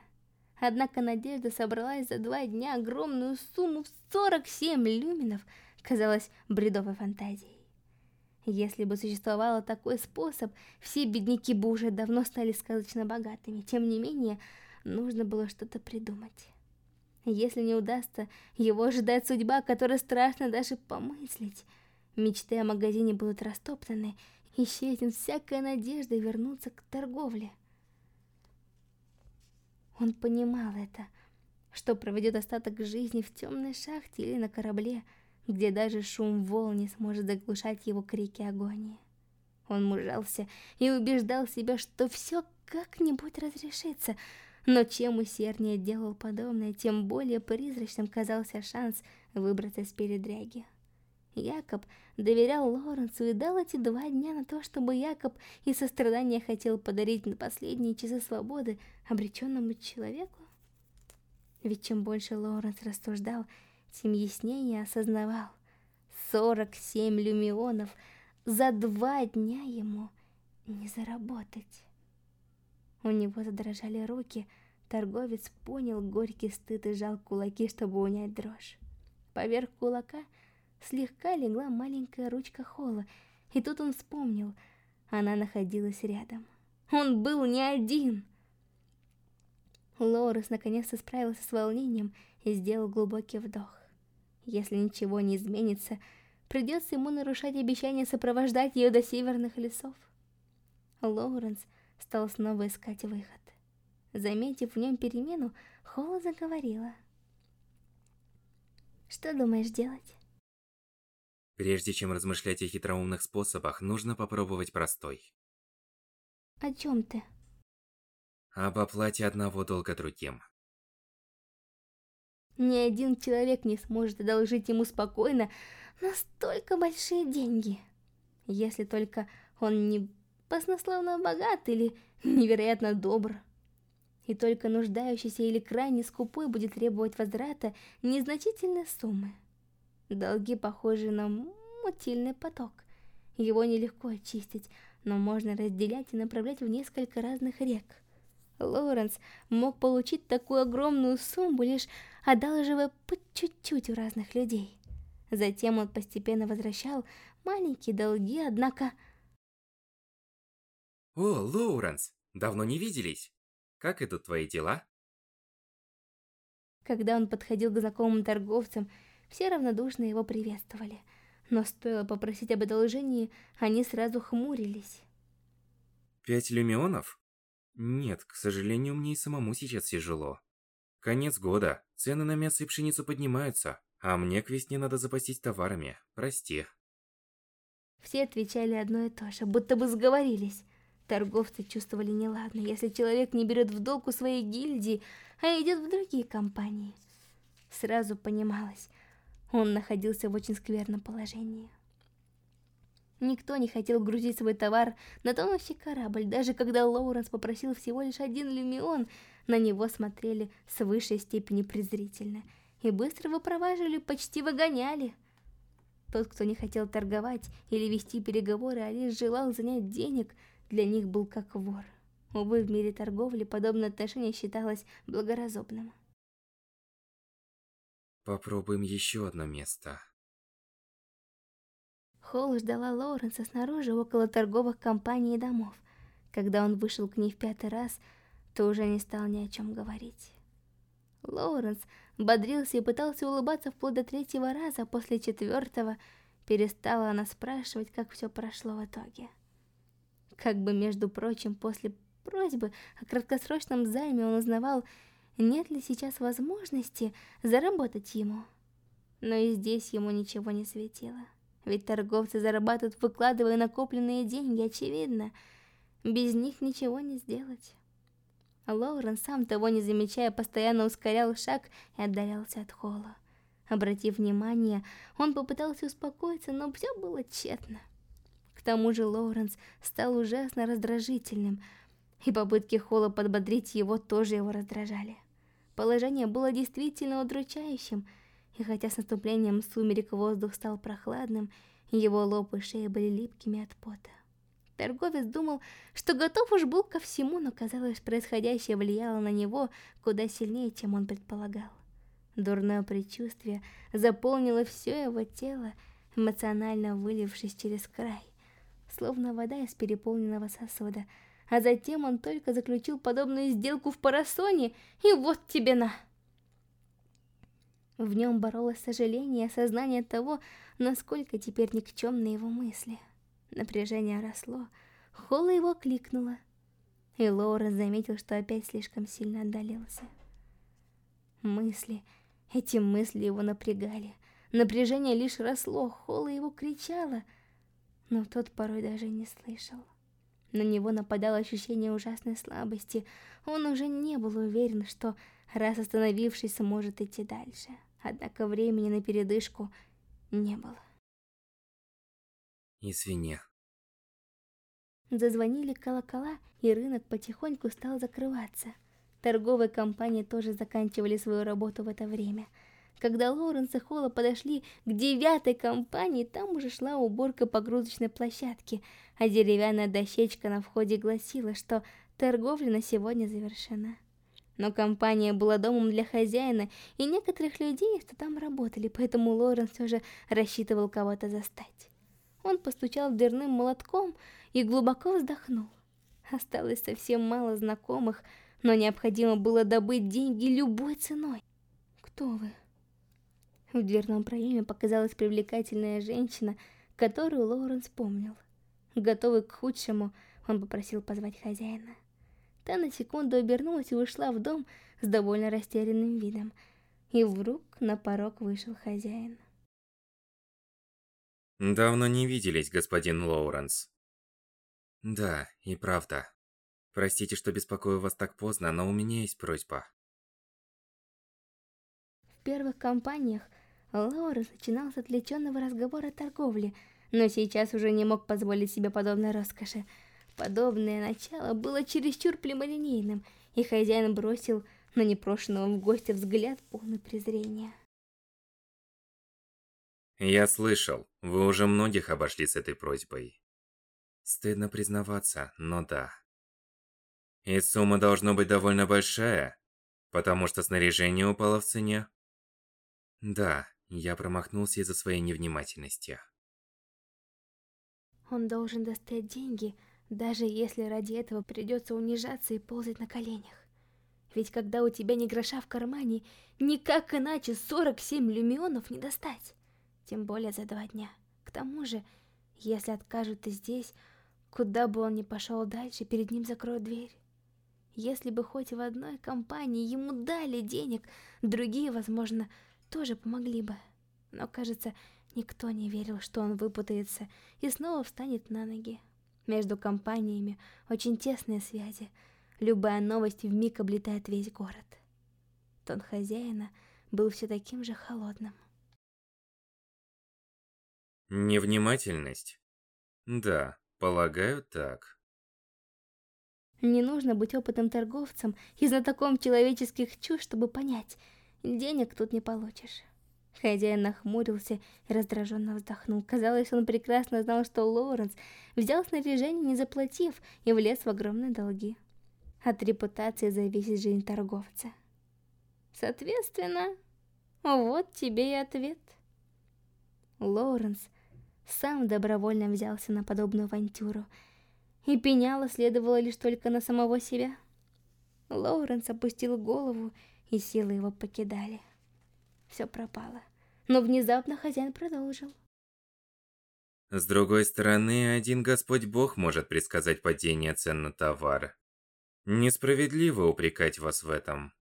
Однако Надежда собралась за два дня огромную сумму в 47 люминов, казалось бредовой фантазией. Если бы существовал такой способ, все бедняки бы уже давно стали сказочно богатыми. Тем не менее, нужно было что-то придумать. Если не удастся, его ожидает судьба, которая страшно даже помыслить. Мечты о магазине будут растоптаны, исчезнет всякая надежда вернуться к торговле. Он понимал это, что проведет остаток жизни в темной шахте или на корабле, где даже шум волн не сможет заглушать его крики агонии. Он мужался и убеждал себя, что все как-нибудь разрешится, но чем усерднее делал подобное, тем более призрачным казался шанс выбраться из передряги. Якоб доверял Лоренсу и дал эти два дня на то, чтобы Якоб из сострадания хотел подарить на последние часы свободы обреченному человеку. Ведь чем больше Лоренс рассуждал, тем яснее осознавал. 47 люмионов за два дня ему не заработать. У него задрожали руки, торговец понял горький стыд и жал кулаки, чтобы унять дрожь. Поверх кулака слегка легла маленькая ручка Холла, и тут он вспомнил, она находилась рядом. Он был не один. Лорес наконец-то справился с волнением и сделал глубокий вдох. Если ничего не изменится, придется ему нарушать обещание сопровождать ее до северных лесов. Лоуренс стал снова искать выход. Заметив в нем перемену, Холла заговорила. «Что думаешь делать?» Прежде чем размышлять о хитроумных способах, нужно попробовать простой. О чем ты? Об оплате одного долга другим. Ни один человек не сможет одолжить ему спокойно настолько большие деньги. Если только он не баснословно богат или невероятно добр. И только нуждающийся или крайне скупой будет требовать возврата незначительной суммы. Долги похожи на мутильный поток. Его нелегко очистить, но можно разделять и направлять в несколько разных рек. Лоуренс мог получить такую огромную сумму, лишь одалживая по чуть-чуть у разных людей. Затем он постепенно возвращал маленькие долги, однако... О, Лоуренс, давно не виделись. Как идут твои дела? Когда он подходил к знакомым торговцам, все равнодушно его приветствовали, но стоило попросить об одолжении, они сразу хмурились. Пять люмионов? Нет, к сожалению, мне и самому сейчас тяжело. Конец года, цены на мясо и пшеницу поднимаются, а мне к весне надо запастись товарами, прости. Все отвечали одно и то же, будто бы сговорились. Торговцы чувствовали неладно, если человек не берет в долг у своей гильдии, а идет в другие компании. Сразу понималось, он находился в очень скверном положении. Никто не хотел грузить свой товар на тонущий корабль, даже когда Лоуренс попросил всего лишь один люмион, на него смотрели с высшей степени презрительно и быстро выпроваживали, почти выгоняли. Тот, кто не хотел торговать или вести переговоры, а лишь желал занять денег, для них был как вор. Увы, в мире торговли подобное отношение считалось благоразумным. Попробуем еще одно место. Холл ждала Лоуренса снаружи около торговых компаний и домов. Когда он вышел к ней в пятый раз, то уже не стал ни о чем говорить. Лоуренс бодрился и пытался улыбаться вплоть до третьего раза, а после четвертого перестала она спрашивать, как все прошло в итоге. Как бы, между прочим, после просьбы о краткосрочном займе он узнавал, нет ли сейчас возможности заработать ему. Но и здесь ему ничего не светило. Ведь торговцы зарабатывают, выкладывая накопленные деньги, очевидно. Без них ничего не сделать. Лоурен, сам того не замечая, постоянно ускорял шаг и отдалялся от холла. Обратив внимание, он попытался успокоиться, но все было тщетно. Тому же Лоуренс стал ужасно раздражительным, и попытки Холла подбодрить его тоже его раздражали. Положение было действительно удручающим, и хотя с наступлением сумерек воздух стал прохладным, его лоб и шея были липкими от пота. Торговец думал, что готов уж был ко всему, но казалось, происходящее влияло на него куда сильнее, чем он предполагал. Дурное предчувствие заполнило все его тело, эмоционально вылившись через край, словно вода из переполненного сосуда – а затем он только заключил подобную сделку в Парасоне, и вот тебе на! В нем боролось сожаление и осознание того, насколько теперь никчемны его мысли. Напряжение росло, Холла его кликнула, и Лоуренс заметил, что опять слишком сильно отдалился. Мысли, эти мысли его напрягали. Напряжение лишь росло, Холла его кричала, но тот порой даже не слышал. На него нападало ощущение ужасной слабости. Он уже не был уверен, что, раз остановившись, сможет идти дальше. Однако времени на передышку не было. Извини. Зазвонили колокола, и рынок потихоньку стал закрываться. Торговые компании тоже заканчивали свою работу в это время – когда Лоуренс и Холла подошли к девятой компании, там уже шла уборка погрузочной площадки, а деревянная дощечка на входе гласила, что торговля на сегодня завершена. Но компания была домом для хозяина и некоторых людей, что там работали, поэтому Лоуренс все же рассчитывал кого-то застать. Он постучал дверным молотком и глубоко вздохнул. Осталось совсем мало знакомых, но необходимо было добыть деньги любой ценой. «Кто вы?» В дверном проеме показалась привлекательная женщина, которую Лоуренс помнил. Готовый к худшему, он попросил позвать хозяина. Та на секунду обернулась и ушла в дом с довольно растерянным видом. И вдруг на порог вышел хозяин. Давно не виделись, господин Лоуренс. Да, и правда. Простите, что беспокою вас так поздно, но у меня есть просьба. В первых компаниях Лоуренс начинал с отвлеченного разговора о торговле, но сейчас уже не мог позволить себе подобной роскоши. Подобное начало было чересчур прямолинейным, и хозяин бросил на непрошенного в гости взгляд полный презрения. Я слышал, вы уже многих обошли с этой просьбой. Стыдно признаваться, но да. И сумма должна быть довольно большая, потому что снаряжение упало в цене. Да, я промахнулся из-за своей невнимательности. Он должен достать деньги, даже если ради этого придется унижаться и ползать на коленях. Ведь когда у тебя ни гроша в кармане, никак иначе 47 люмионов не достать тем более за два дня. К тому же, если откажут и здесь, куда бы он ни пошел дальше, перед ним закроют дверь. Если бы хоть в одной компании ему дали денег, другие, возможно, тоже помогли бы. Но, кажется, никто не верил, что он выпутается и снова встанет на ноги. Между компаниями очень тесные связи. Любая новость вмиг облетает весь город. Тон хозяина был все таким же холодным. Невнимательность? Да, полагаю так. Не нужно быть опытным торговцем и знатоком человеческих чувств, чтобы понять, денег тут не получишь. Хозяин нахмурился и раздраженно вздохнул. Казалось, он прекрасно знал, что Лоуренс взял снаряжение, не заплатив, и влез в огромные долги. От репутации зависит жизнь торговца. Соответственно, вот тебе и ответ. Лоуренс сам добровольно взялся на подобную авантюру, и пеняло следовало лишь только на самого себя. Лоуренс опустил голову, и силы его покидали. Все пропало, но внезапно хозяин продолжил. С другой стороны, один Господь Бог может предсказать падение цен на товар. Несправедливо упрекать вас в этом.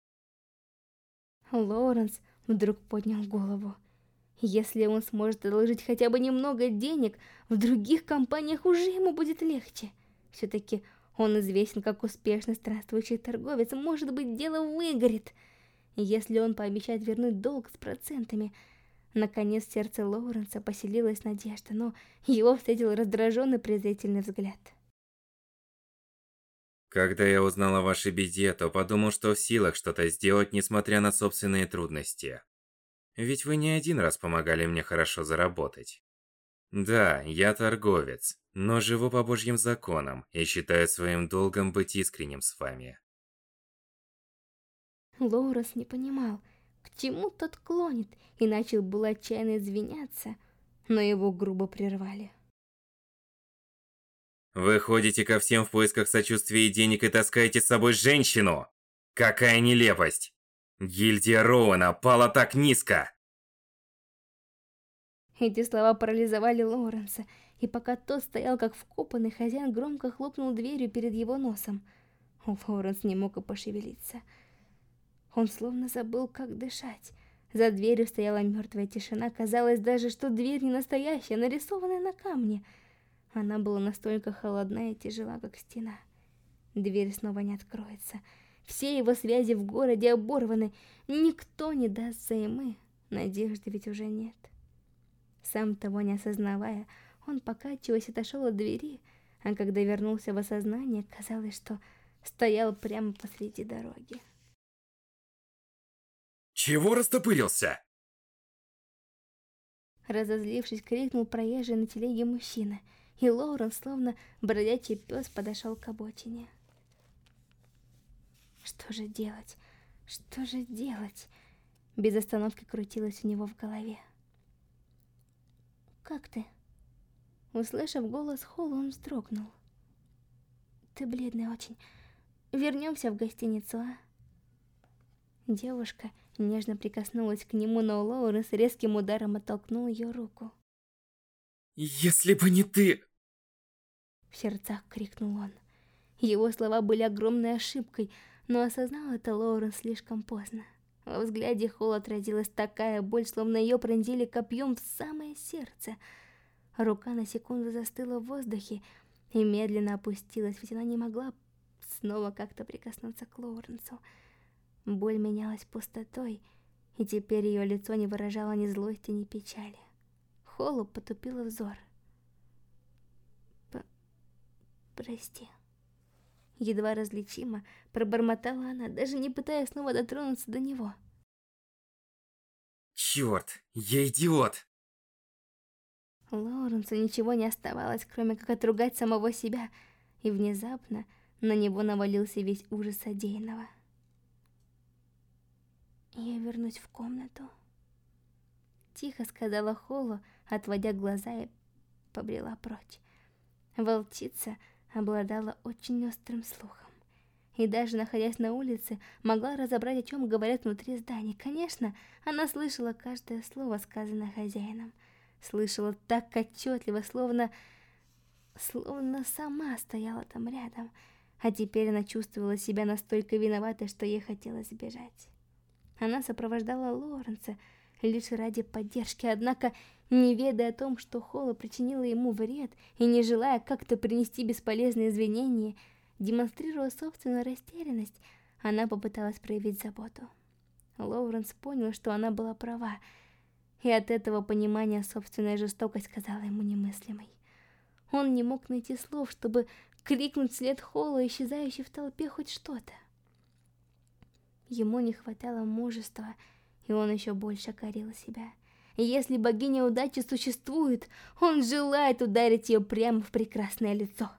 Лоуренс вдруг поднял голову. Если он сможет одолжить хотя бы немного денег, в других компаниях уже ему будет легче. Все-таки он известен как успешный странствующий торговец, может быть дело выгорит. Если он пообещает вернуть долг с процентами... Наконец в сердце Лоуренса поселилась надежда, но его встретил раздраженный презрительный взгляд. Когда я узнал о вашей беде, то подумал, что в силах что-то сделать, несмотря на собственные трудности. Ведь вы не один раз помогали мне хорошо заработать. Да, я торговец, но живу по божьим законам и считаю своим долгом быть искренним с вами. Лоурес не понимал, к чему тот клонит, и начал было отчаянно извиняться, но его грубо прервали. Вы ходите ко всем в поисках сочувствия и денег и таскаете с собой женщину! Какая нелепость! Гильдия Роуэна пала так низко! Эти слова парализовали Лоуренса, и пока тот стоял как вкопанный, хозяин громко хлопнул дверью перед его носом. Лоуренс не мог и пошевелиться. Он словно забыл, как дышать. За дверью стояла мертвая тишина. Казалось даже, что дверь не настоящая, нарисованная на камне. Она была настолько холодна и тяжела, как стена. Дверь снова не откроется. Все его связи в городе оборваны. Никто не даст взаймы. Надежды ведь уже нет. Сам того не осознавая, он, покачиваясь, отошел от двери, а когда вернулся в осознание, казалось, что стоял прямо посреди дороги. Чего растопырился? Разозлившись, крикнул проезжий на телеге мужчина, и Лоурен, словно бродячий пес, подошел к обочине. Что же делать? Что же делать? Без остановки крутилось у него в голове. «Как ты?» Услышав голос Холла, он вздрогнул. «Ты бледный очень. Вернемся в гостиницу, а?» Девушка нежно прикоснулась к нему, но Лоуренс резким ударом оттолкнул ее руку. «Если бы не ты!» В сердцах крикнул он. Его слова были огромной ошибкой, но осознал это Лоуренс слишком поздно. Во взгляде Холл отразилась такая боль, словно ее пронзили копьем в самое сердце. Рука на секунду застыла в воздухе и медленно опустилась, ведь она не могла снова как-то прикоснуться к Лоуренсу. Боль менялась пустотой, и теперь ее лицо не выражало ни злости, ни печали. Холл потупила взор. П «Прости». Едва различимо пробормотала она, даже не пытаясь снова дотронуться до него. Черт, я идиот! Лоуренсу ничего не оставалось, кроме как отругать самого себя, и внезапно на него навалился весь ужас содеянного. «Я вернусь в комнату», — тихо сказала Холлу, отводя глаза и побрела прочь. Волчица обладала очень острым слухом. И даже находясь на улице, могла разобрать, о чем говорят внутри здания. Конечно, она слышала каждое слово, сказанное хозяином. Слышала так отчетливо, словно... Словно сама стояла там рядом. А теперь она чувствовала себя настолько виноватой, что ей хотелось сбежать. Она сопровождала Лоренса лишь ради поддержки, однако не ведая о том, что Холла причинила ему вред, и не желая как-то принести бесполезные извинения, демонстрируя собственную растерянность, она попыталась проявить заботу. Лоуренс понял, что она была права, и от этого понимания собственная жестокость казала ему немыслимой. Он не мог найти слов, чтобы крикнуть вслед Холла, исчезающей в толпе, хоть что-то. Ему не хватало мужества, и он еще больше корил себя. Если богиня удачи существует, он желает ударить ее прямо в прекрасное лицо.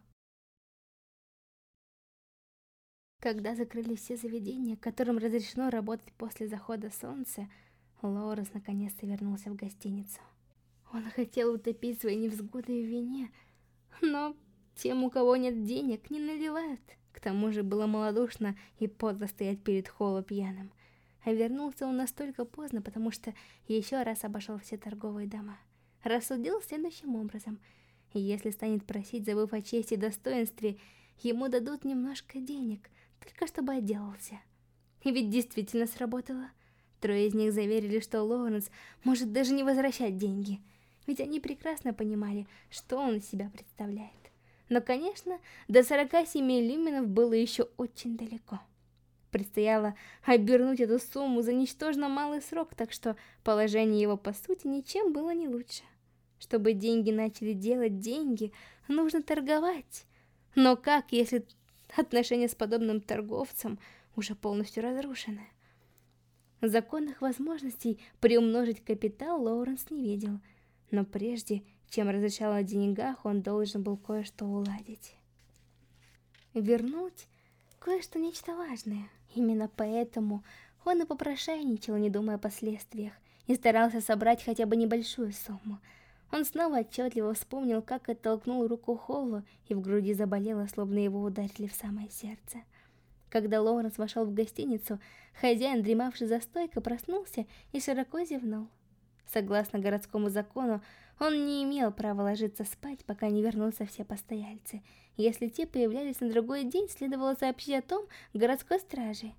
Когда закрыли все заведения, которым разрешено работать после захода солнца, Лоуренс наконец-то вернулся в гостиницу. Он хотел утопить свои невзгоды в вине, но тем, у кого нет денег, не наливают. К тому же было малодушно и подло стоять перед Холло пьяным. А вернулся он настолько поздно, потому что еще раз обошел все торговые дома. Рассудил следующим образом. Если станет просить, забыв о чести и достоинстве, ему дадут немножко денег, только чтобы отделался. И ведь действительно сработало. Трое из них заверили, что Лоуренс может даже не возвращать деньги, ведь они прекрасно понимали, что он из себя представляет. Но, конечно, до 47 люминов было еще очень далеко. Предстояло обернуть эту сумму за ничтожно малый срок, так что положение его по сути ничем было не лучше. Чтобы деньги начали делать деньги, нужно торговать. Но как, если отношения с подобным торговцем уже полностью разрушены? Законных возможностей приумножить капитал Лоуренс не видел, но прежде чем разрешал о деньгах, он должен был кое-что уладить. Вернуть кое-что нечто важное. Именно поэтому он и попрошайничал, не думая о последствиях, и старался собрать хотя бы небольшую сумму. Он снова отчетливо вспомнил, как оттолкнул руку Холлу, и в груди заболело, словно его ударили в самое сердце. Когда Лоуренс вошел в гостиницу, хозяин, дремавший за стойкой, проснулся и широко зевнул. Согласно городскому закону, он не имел права ложиться спать, пока не вернутся все постояльцы. Если те появлялись на другой день, следовало сообщить о том городской страже,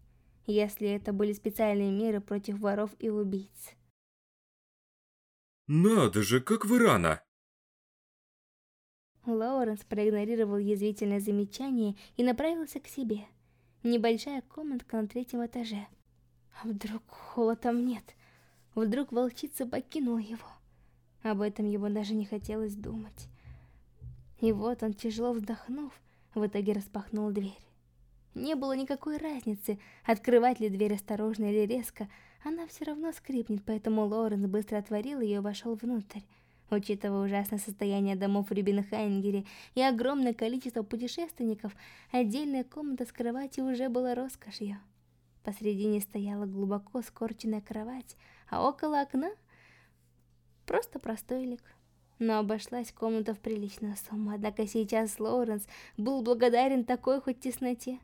если это были специальные меры против воров и убийц. «Надо же, как вы рано!» Лоуренс проигнорировал язвительное замечание и направился к себе. Небольшая комнатка на третьем этаже. А вдруг Холла там нет? Вдруг волчица покинула его? Об этом ему даже не хотелось думать. И вот он, тяжело вздохнув, в итоге распахнул дверь. Не было никакой разницы, открывать ли дверь осторожно или резко, она все равно скрипнет, поэтому Лоренс быстро отворил ее и вошел внутрь. Учитывая ужасное состояние домов в Рюбенхайнгере и огромное количество путешественников, отдельная комната с кроватью уже была роскошью. Посредине стояла глубоко скорченная кровать, а около окна просто простой лик. Но обошлась комната в приличную сумму, однако сейчас Лоуренс был благодарен такой хоть тесноте.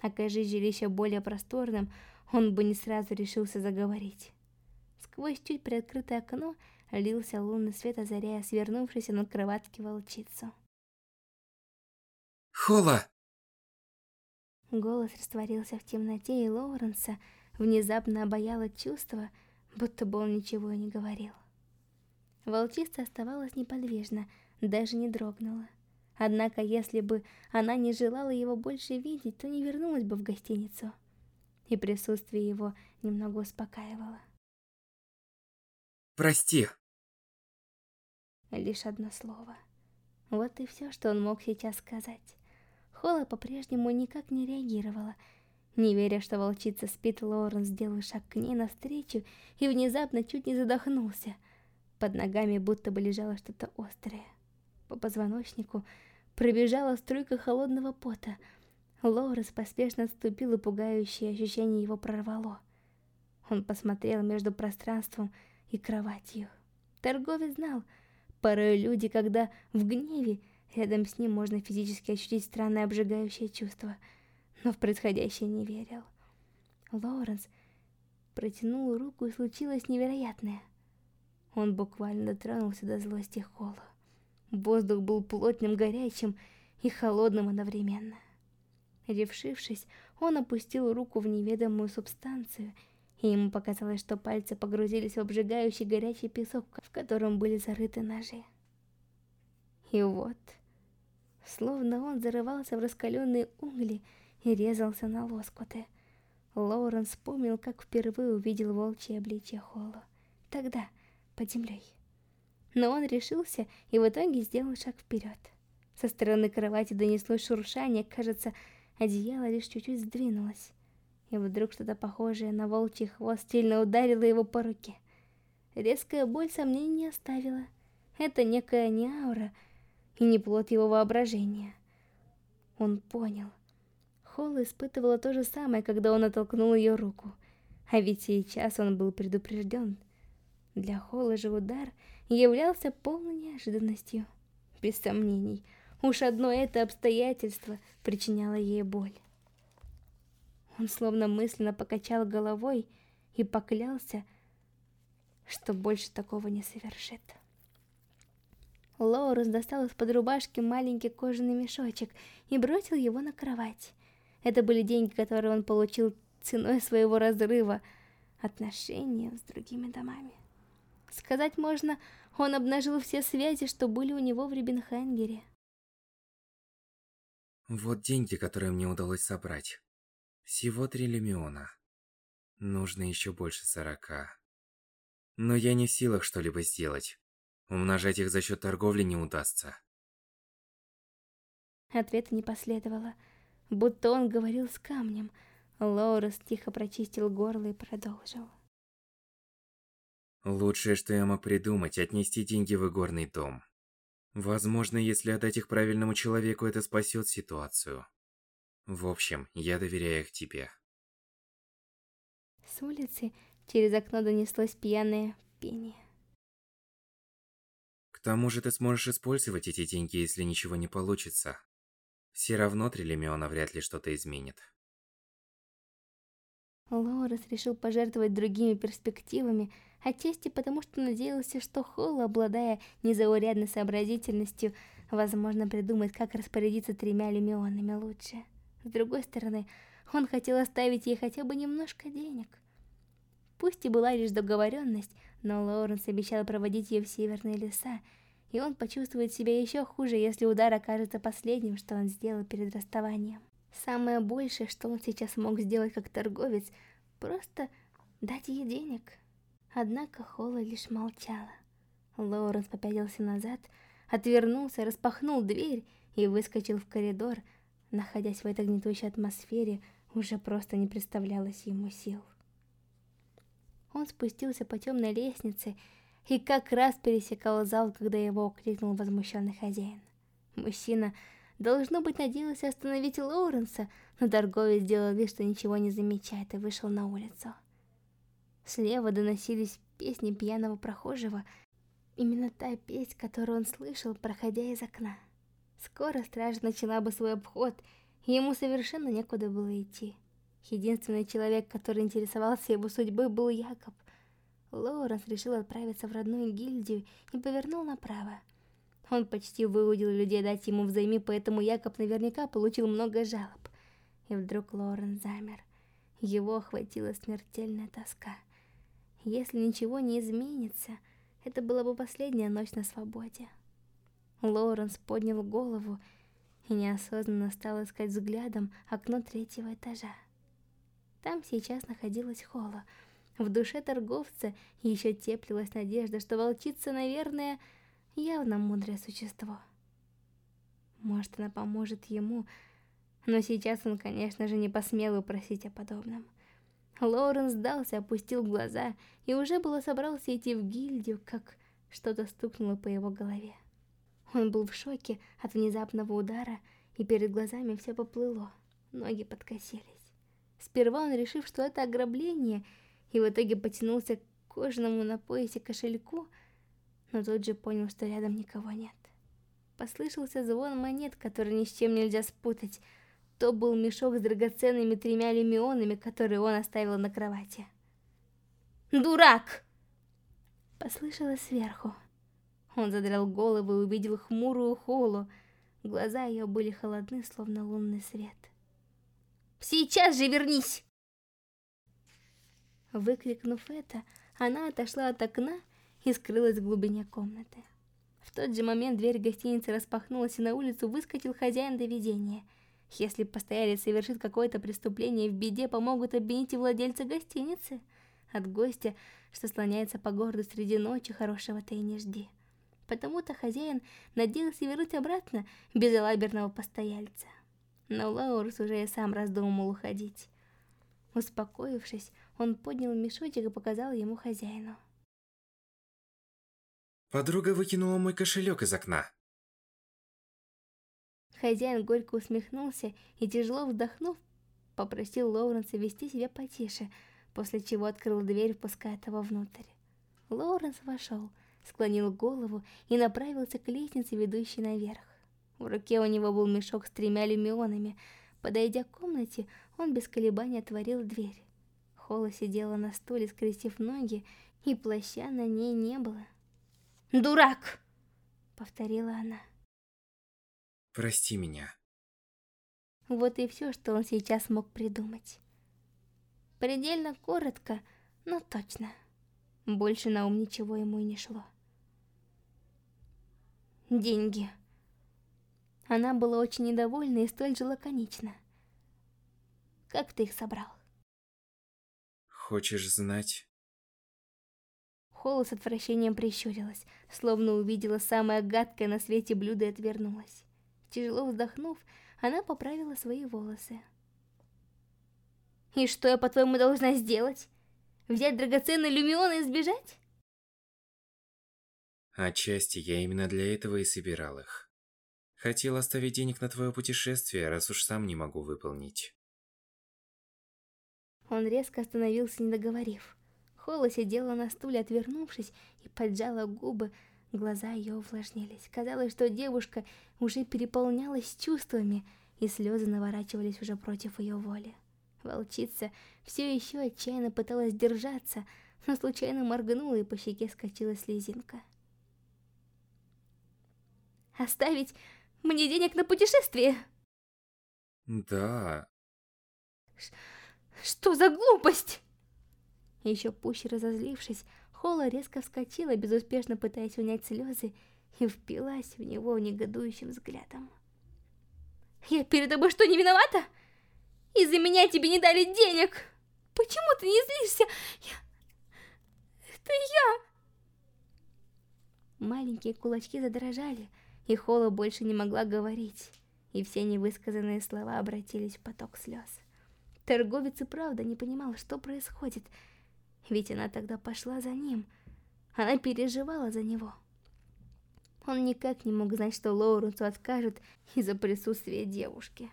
Окажи жилище более просторным, он бы не сразу решился заговорить. Сквозь чуть приоткрытое окно лился лунный свет, озаряя свернувшуюся над кроватки волчицу. Хола! Голос растворился в темноте, и Лоуренса внезапно обаяло чувство, будто бы он ничего и не говорил. Волчица оставалась неподвижна, даже не дрогнула. Однако, если бы она не желала его больше видеть, то не вернулась бы в гостиницу. И присутствие его немного успокаивало. Прости. Лишь одно слово. Вот и все, что он мог сейчас сказать. Холла по-прежнему никак не реагировала. Не веря, что волчица спит, Лоуренс сделал шаг к ней навстречу и внезапно чуть не задохнулся. Под ногами будто бы лежало что-то острое. По позвоночнику пробежала струйка холодного пота. Лоуренс поспешно отступил, и пугающее ощущение его прорвало. Он посмотрел между пространством и кроватью. Торговец знал, порой люди, когда в гневе, рядом с ним можно физически ощутить странное обжигающее чувство, но в происходящее не верил. Лоуренс протянул руку, и случилось невероятное. Он буквально дотронулся до злости Холла. Воздух был плотным, горячим и холодным одновременно. Решившись, он опустил руку в неведомую субстанцию и ему показалось, что пальцы погрузились в обжигающий горячий песок, в котором были зарыты ножи. И вот, словно он зарывался в раскаленные угли и резался на лоскуты, Лоуренс вспомнил, как впервые увидел волчье обличье Холла. Тогда, под землей. Но он решился и в итоге сделал шаг вперед. Со стороны кровати донеслось шуршание, кажется, одеяло лишь чуть-чуть сдвинулось и вдруг что-то похожее на волчий хвост сильно ударило его по руке. Резкая боль сомнений не оставила. Это некая не аура и не плод его воображения. Он понял. Холл испытывала то же самое, когда он оттолкнул ее руку. А ведь сейчас он был предупрежден. Для Холла же удар являлся полной неожиданностью. Без сомнений, уж одно это обстоятельство причиняло ей боль. Он словно мысленно покачал головой и поклялся, что больше такого не совершит. Лоурус достал из-под рубашки маленький кожаный мешочек и бросил его на кровать. Это были деньги, которые он получил ценой своего разрыва отношения с другими домами. Сказать можно, он обнажил все связи, что были у него в Рибенхангере. Вот деньги, которые мне удалось собрать. Всего три лемиона. Нужно еще больше сорока. Но я не в силах что-либо сделать. Умножать их за счет торговли не удастся. Ответа не последовало. Будто он говорил с камнем. Лоурес тихо прочистил горло и продолжил. Лучшее, что я мог придумать, отнести деньги в игорный дом. Возможно, если отдать их правильному человеку, это спасет ситуацию. В общем, я доверяю их тебе. С улицы через окно донеслось пьяное пение. К тому же ты сможешь использовать эти деньги, если ничего не получится. Все равно Трилемиона вряд ли что-то изменит. Лорес решил пожертвовать другими перспективами, отчасти потому, что надеялся, что Холл, обладая незаурядной сообразительностью, возможно, придумает, как распорядиться тремя лимионами лучше. С другой стороны, он хотел оставить ей хотя бы немножко денег. Пусть и была лишь договоренность, но Лоуренс обещал проводить ее в северные леса, и он почувствует себя еще хуже, если удар окажется последним, что он сделал перед расставанием. Самое большее, что он сейчас мог сделать как торговец, просто дать ей денег. Однако Холла лишь молчала. Лоуренс попятился назад, отвернулся, распахнул дверь и выскочил в коридор, находясь в этой гнетущей атмосфере, уже просто не представлялось ему сил. Он спустился по темной лестнице и как раз пересекал зал, когда его окликнул возмущенный хозяин. Мужчина, должно быть, надеялся остановить Лоуренса, но торговец сделал вид, что ничего не замечает, и вышел на улицу. Слева доносились песни пьяного прохожего, именно та песня, которую он слышал, проходя из окна. Скоро стража начала бы свой обход, Ему совершенно некуда было идти. Единственный человек, который интересовался его судьбой, был Якоб. Лоуренс решил отправиться в родную гильдию и повернул направо. Он почти выудил людей дать ему взаймы, поэтому Якоб наверняка получил много жалоб. И вдруг Лоуренс замер. Его охватила смертельная тоска. Если ничего не изменится, это была бы последняя ночь на свободе. Лоуренс поднял голову и неосознанно стал искать взглядом окно третьего этажа. Там сейчас находилась Холла. В душе торговца еще теплилась надежда, что волчица, наверное, явно мудрое существо. Может, она поможет ему, но сейчас он, конечно же, не посмел просить о подобном. Лоуренс сдался, опустил глаза и уже было собрался идти в гильдию, как что-то стукнуло по его голове. Он был в шоке от внезапного удара, и перед глазами все поплыло, ноги подкосились. Сперва он решил, что это ограбление, и в итоге потянулся к кожаному на поясе кошельку, но тут же понял, что рядом никого нет. Послышался звон монет, который ни с чем нельзя спутать. То был мешок с драгоценными тремя лимионами, которые он оставил на кровати. «Дурак!» Послышалось сверху. Он задрал голову и увидел хмурую Холу. Глаза ее были холодны, словно лунный свет. «Сейчас же вернись!» Выкрикнув это, она отошла от окна и скрылась в глубине комнаты. В тот же момент дверь гостиницы распахнулась, и на улицу выскочил хозяин доведения. Если постоялец совершит какое-то преступление, в беде помогут обвинить и владельца гостиницы. От гостя, что слоняется по городу среди ночи, хорошего ты и не жди. Потому-то хозяин надеялся вернуть обратно безалаберного постояльца. Но Лаурс уже и сам раздумал уходить. Успокоившись, он поднял мешочек и показал ему хозяину. Подруга выкинула мой кошелек из окна. Хозяин горько усмехнулся и, тяжело вздохнув, попросил Лоуренса вести себя потише, после чего открыл дверь, впуская того внутрь. Лоуренс вошел, склонил голову и направился к лестнице, ведущей наверх. В руке у него был мешок с тремя люмионами. Подойдя к комнате, он без колебаний отворил дверь. Холла сидела на стуле, скрестив ноги, и плаща на ней не было. «Дурак!» — повторила она. «Прости меня». Вот и все, что он сейчас мог придумать. Предельно коротко, но точно. Больше на ум ничего ему и не шло. Деньги. Она была очень недовольна и столь же лаконична. Как ты их собрал? Хочешь знать? Холла с отвращением прищурилась, словно увидела самое гадкое на свете блюдо и отвернулась. Тяжело вздохнув, она поправила свои волосы. «И что я, по-твоему, должна сделать? Взять драгоценные люмионы и сбежать?» Отчасти я именно для этого и собирал их. Хотел оставить денег на твое путешествие, раз уж сам не могу выполнить. Он резко остановился, не договорив. Холла сидела на стуле, отвернувшись, и поджала губы, глаза ее увлажнились. Казалось, что девушка уже переполнялась чувствами, и слезы наворачивались уже против ее воли. Волчица все еще отчаянно пыталась держаться, но случайно моргнула, и по щеке скатилась слезинка. Оставить мне денег на путешествие? Да. Ш что за глупость? Еще пуще разозлившись, Холла резко вскочила, безуспешно пытаясь унять слезы, и впилась в него негодующим взглядом. «Я перед тобой что, не виновата? Из-за меня тебе не дали денег! Почему ты не злишься? Я... Это я!» Маленькие кулачки задрожали, и Холла больше не могла говорить, и все невысказанные слова обратились в поток слез. Торговец и правда не понимал, что происходит, ведь она тогда пошла за ним, она переживала за него. Он никак не мог знать, что Лоуренсу откажут из-за присутствия девушки.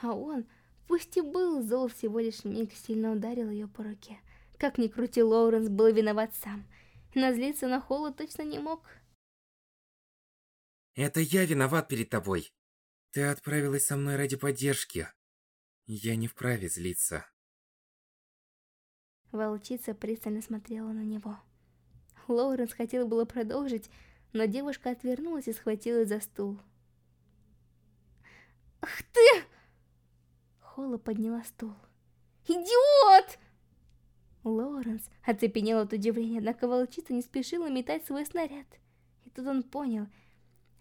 А он, пусть и был зол всего лишь миг, сильно ударил ее по руке. Как ни крути, Лоуренс был виноват сам. Но злиться на Холлу точно не мог. Это я виноват перед тобой. Ты отправилась со мной ради поддержки. Я не вправе злиться. Волчица пристально смотрела на него. Лоуренс хотел было продолжить, но девушка отвернулась и схватилась за стул. «Ах ты!» Холла подняла стул. «Идиот!» Лоуренс оцепенел от удивления, однако волчица не спешила метать свой снаряд. И тут он понял,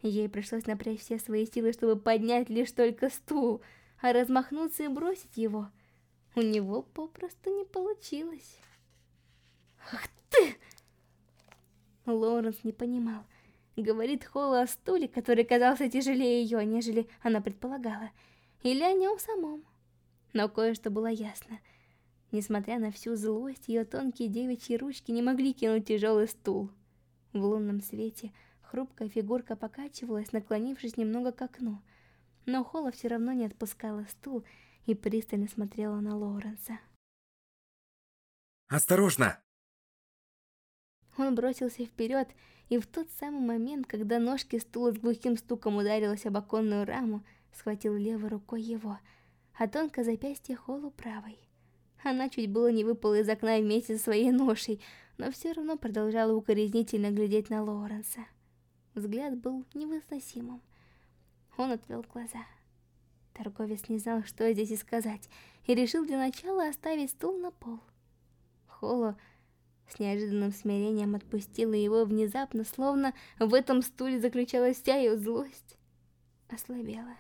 ей пришлось напрячь все свои силы, чтобы поднять лишь только стул, а размахнуться и бросить его. У него попросту не получилось. «Ах ты!» Лоуренс не понимал. Говорит Холла о стуле, который казался тяжелее ее, нежели она предполагала, или о нем самом. Но кое-что было ясно. Несмотря на всю злость, ее тонкие девичьи ручки не могли кинуть тяжелый стул. В лунном свете хрупкая фигурка покачивалась, наклонившись немного к окну. Но Холла все равно не отпускала стул и пристально смотрела на Лоуренса. «Осторожно!» Он бросился вперед, и в тот самый момент, когда ножки стула с глухим стуком ударилась об оконную раму, схватил левой рукой его, а тонкое запястье Холлу правой. Она чуть было не выпала из окна вместе со своей ношей, но все равно продолжала укоризнительно глядеть на Лоуренса. Взгляд был невыносимым. Он отвел глаза. Торговец не знал, что здесь и сказать, и решил для начала оставить стул на пол. Холло с неожиданным смирением отпустила его внезапно, словно в этом стуле заключалась вся ее злость. Ослабела.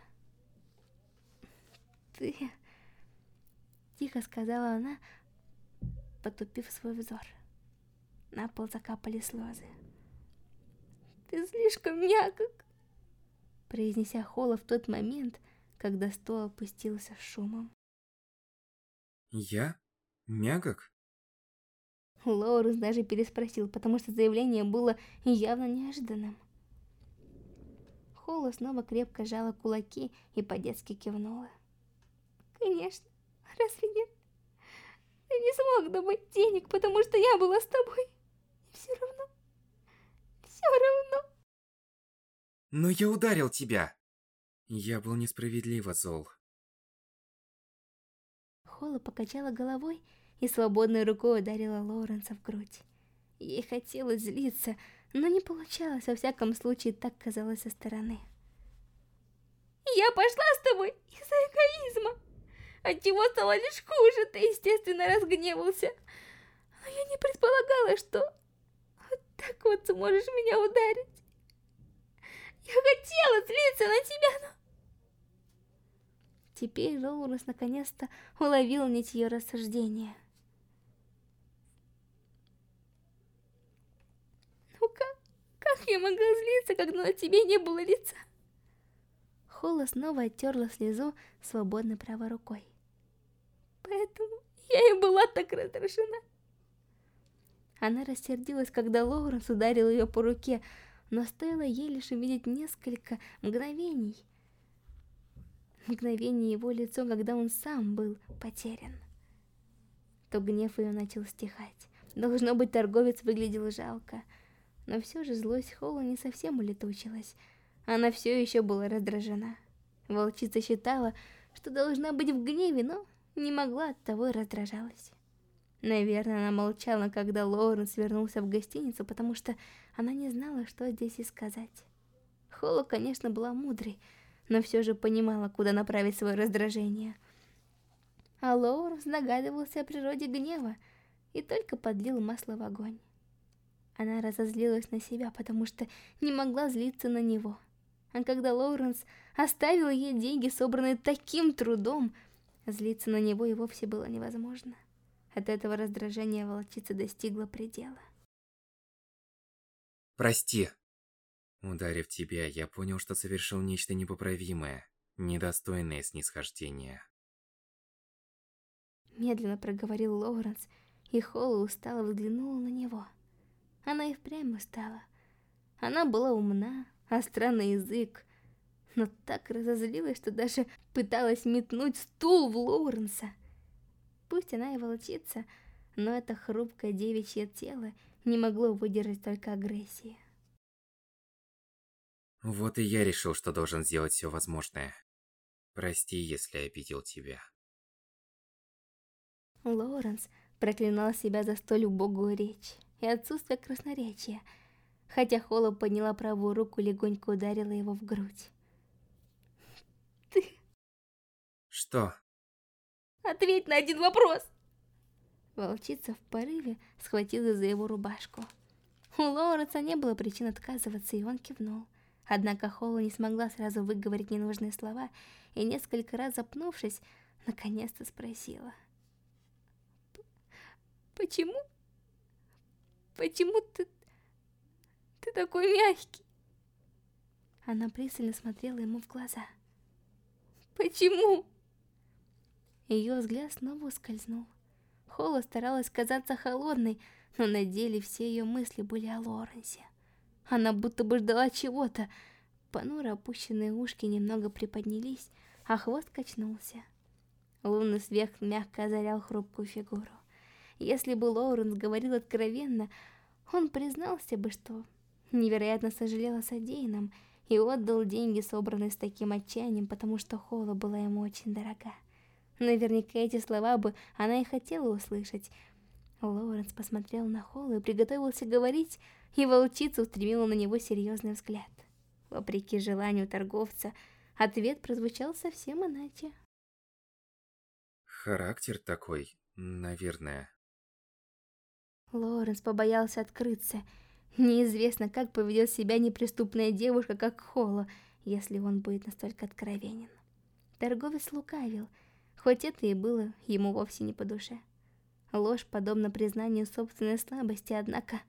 «Ты...» — тихо сказала она, потупив свой взор. На пол закапали слезы. «Ты слишком мягок!» Произнеся Холла в тот момент, когда стол опустился шумом. «Я? Мягок?» Лоуренс даже переспросил, потому что заявление было явно неожиданным. Холла снова крепко сжала кулаки и по-детски кивнула. «Конечно, разве нет? Ты не смог добыть денег, потому что я была с тобой. И все равно, все равно...» «Но я ударил тебя!» Я был несправедливо зол. Холла покачала головой и свободной рукой ударила Лоуренса в грудь. Ей хотелось злиться, но не получалось, во всяком случае, так казалось со стороны. «Я пошла с тобой из-за эгоизма. Отчего стало лишь хуже, ты, естественно, разгневался. Но я не предполагала, что вот так вот сможешь меня ударить. Я хотела злиться на тебя, но...» Теперь Лоуренс наконец-то уловил нить ее рассуждения. Как я могла злиться, когда на тебе не было лица? Холла снова оттерла слезу свободной правой рукой. Поэтому я и была так раздражена. Она рассердилась, когда Лоуренс ударил ее по руке, но стоило ей лишь увидеть несколько мгновений. Мгновение его лицо, когда он сам был потерян. То гнев ее начал стихать. Должно быть, торговец выглядел жалко. Но все же злость Холла не совсем улетучилась. Она все еще была раздражена. Волчица считала, что должна быть в гневе, но не могла, от того и раздражалась. Наверное, она молчала, когда Лоуренс вернулся в гостиницу, потому что она не знала, что здесь и сказать. Холла, конечно, была мудрой, но все же понимала, куда направить свое раздражение. А Лоуренс догадывался о природе гнева и только подлил масло в огонь. Она разозлилась на себя, потому что не могла злиться на него. А когда Лоуренс оставил ей деньги, собранные таким трудом, злиться на него и вовсе было невозможно. От этого раздражения волчица достигла предела. «Прости!» Ударив тебя, я понял, что совершил нечто непоправимое, недостойное снисхождения. Медленно проговорил Лоуренс, и Холла устало взглянула на него. Она и впрямь устала. Она была умна, остра на язык, но так разозлилась, что даже пыталась метнуть стул в Лоуренса. Пусть она и волчица, но это хрупкое девичье тело не могло выдержать только агрессии. Вот и я решил, что должен сделать все возможное. Прости, если обидел тебя. Лоуренс проклинал себя за столь убогую речь и отсутствие красноречия, хотя Холла подняла правую руку и легонько ударила его в грудь. Ты... Что? Ответь на один вопрос! Волчица в порыве схватила за его рубашку. У Лоуренса не было причин отказываться, и он кивнул. Однако Холла не смогла сразу выговорить ненужные слова, и несколько раз запнувшись, наконец-то спросила. «Почему? Почему ты... ты такой мягкий?» Она пристально смотрела ему в глаза. «Почему?» Ее взгляд снова ускользнул. Холла старалась казаться холодной, но на деле все ее мысли были о Лоренсе. Она будто бы ждала чего-то. Понуро опущенные ушки немного приподнялись, а хвост качнулся. Лунный свет мягко озарял хрупкую фигуру. Если бы Лоуренс говорил откровенно, он признался бы, что невероятно сожалел о содеянном и отдал деньги, собранные с таким отчаянием, потому что Холла была ему очень дорога. Наверняка эти слова бы она и хотела услышать. Лоуренс посмотрел на Холла и приготовился говорить, и волчица устремила на него серьезный взгляд. Вопреки желанию торговца, ответ прозвучал совсем иначе. Характер такой, наверное. Лоуренс побоялся открыться. Неизвестно, как поведет себя неприступная девушка, как Холла, если он будет настолько откровенен. Торговец лукавил — хоть это и было ему вовсе не по душе. Ложь подобна признанию собственной слабости, однако...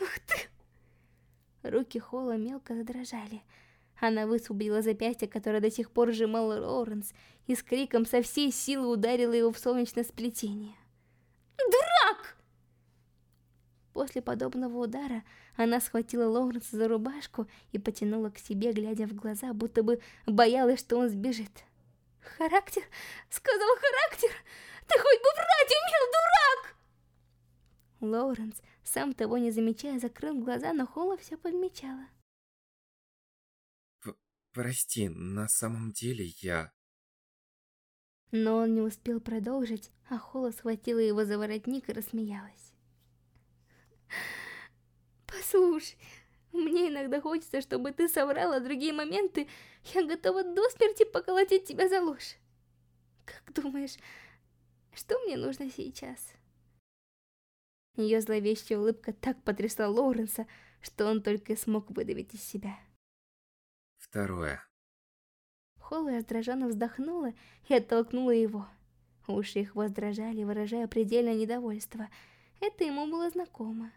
Ух ты! Руки Холла мелко задрожали. Она высвободила запястье, которое до сих пор сжимал Лоуренс, и с криком со всей силы ударила его в солнечное сплетение. «Дурак!» После подобного удара она схватила Лоуренса за рубашку и потянула к себе, глядя в глаза, будто бы боялась, что он сбежит. Характер? Сказал характер? Ты хоть бы врать умел, дурак! Лоуренс, сам того не замечая, закрыл глаза, но Холла все подмечала. П Прости, на самом деле я... Но он не успел продолжить, а Холла схватила его за воротник и рассмеялась. Послушай, мне иногда хочется, чтобы ты соврала, другие моменты я готова до смерти поколотить тебя за ложь. Как думаешь, что мне нужно сейчас? Ее зловещая улыбка так потрясла Лоуренса, что он только смог выдавить из себя. Второе. Холла раздраженно вздохнула и оттолкнула его. Уши их воздрожали, выражая предельное недовольство. Это ему было знакомо.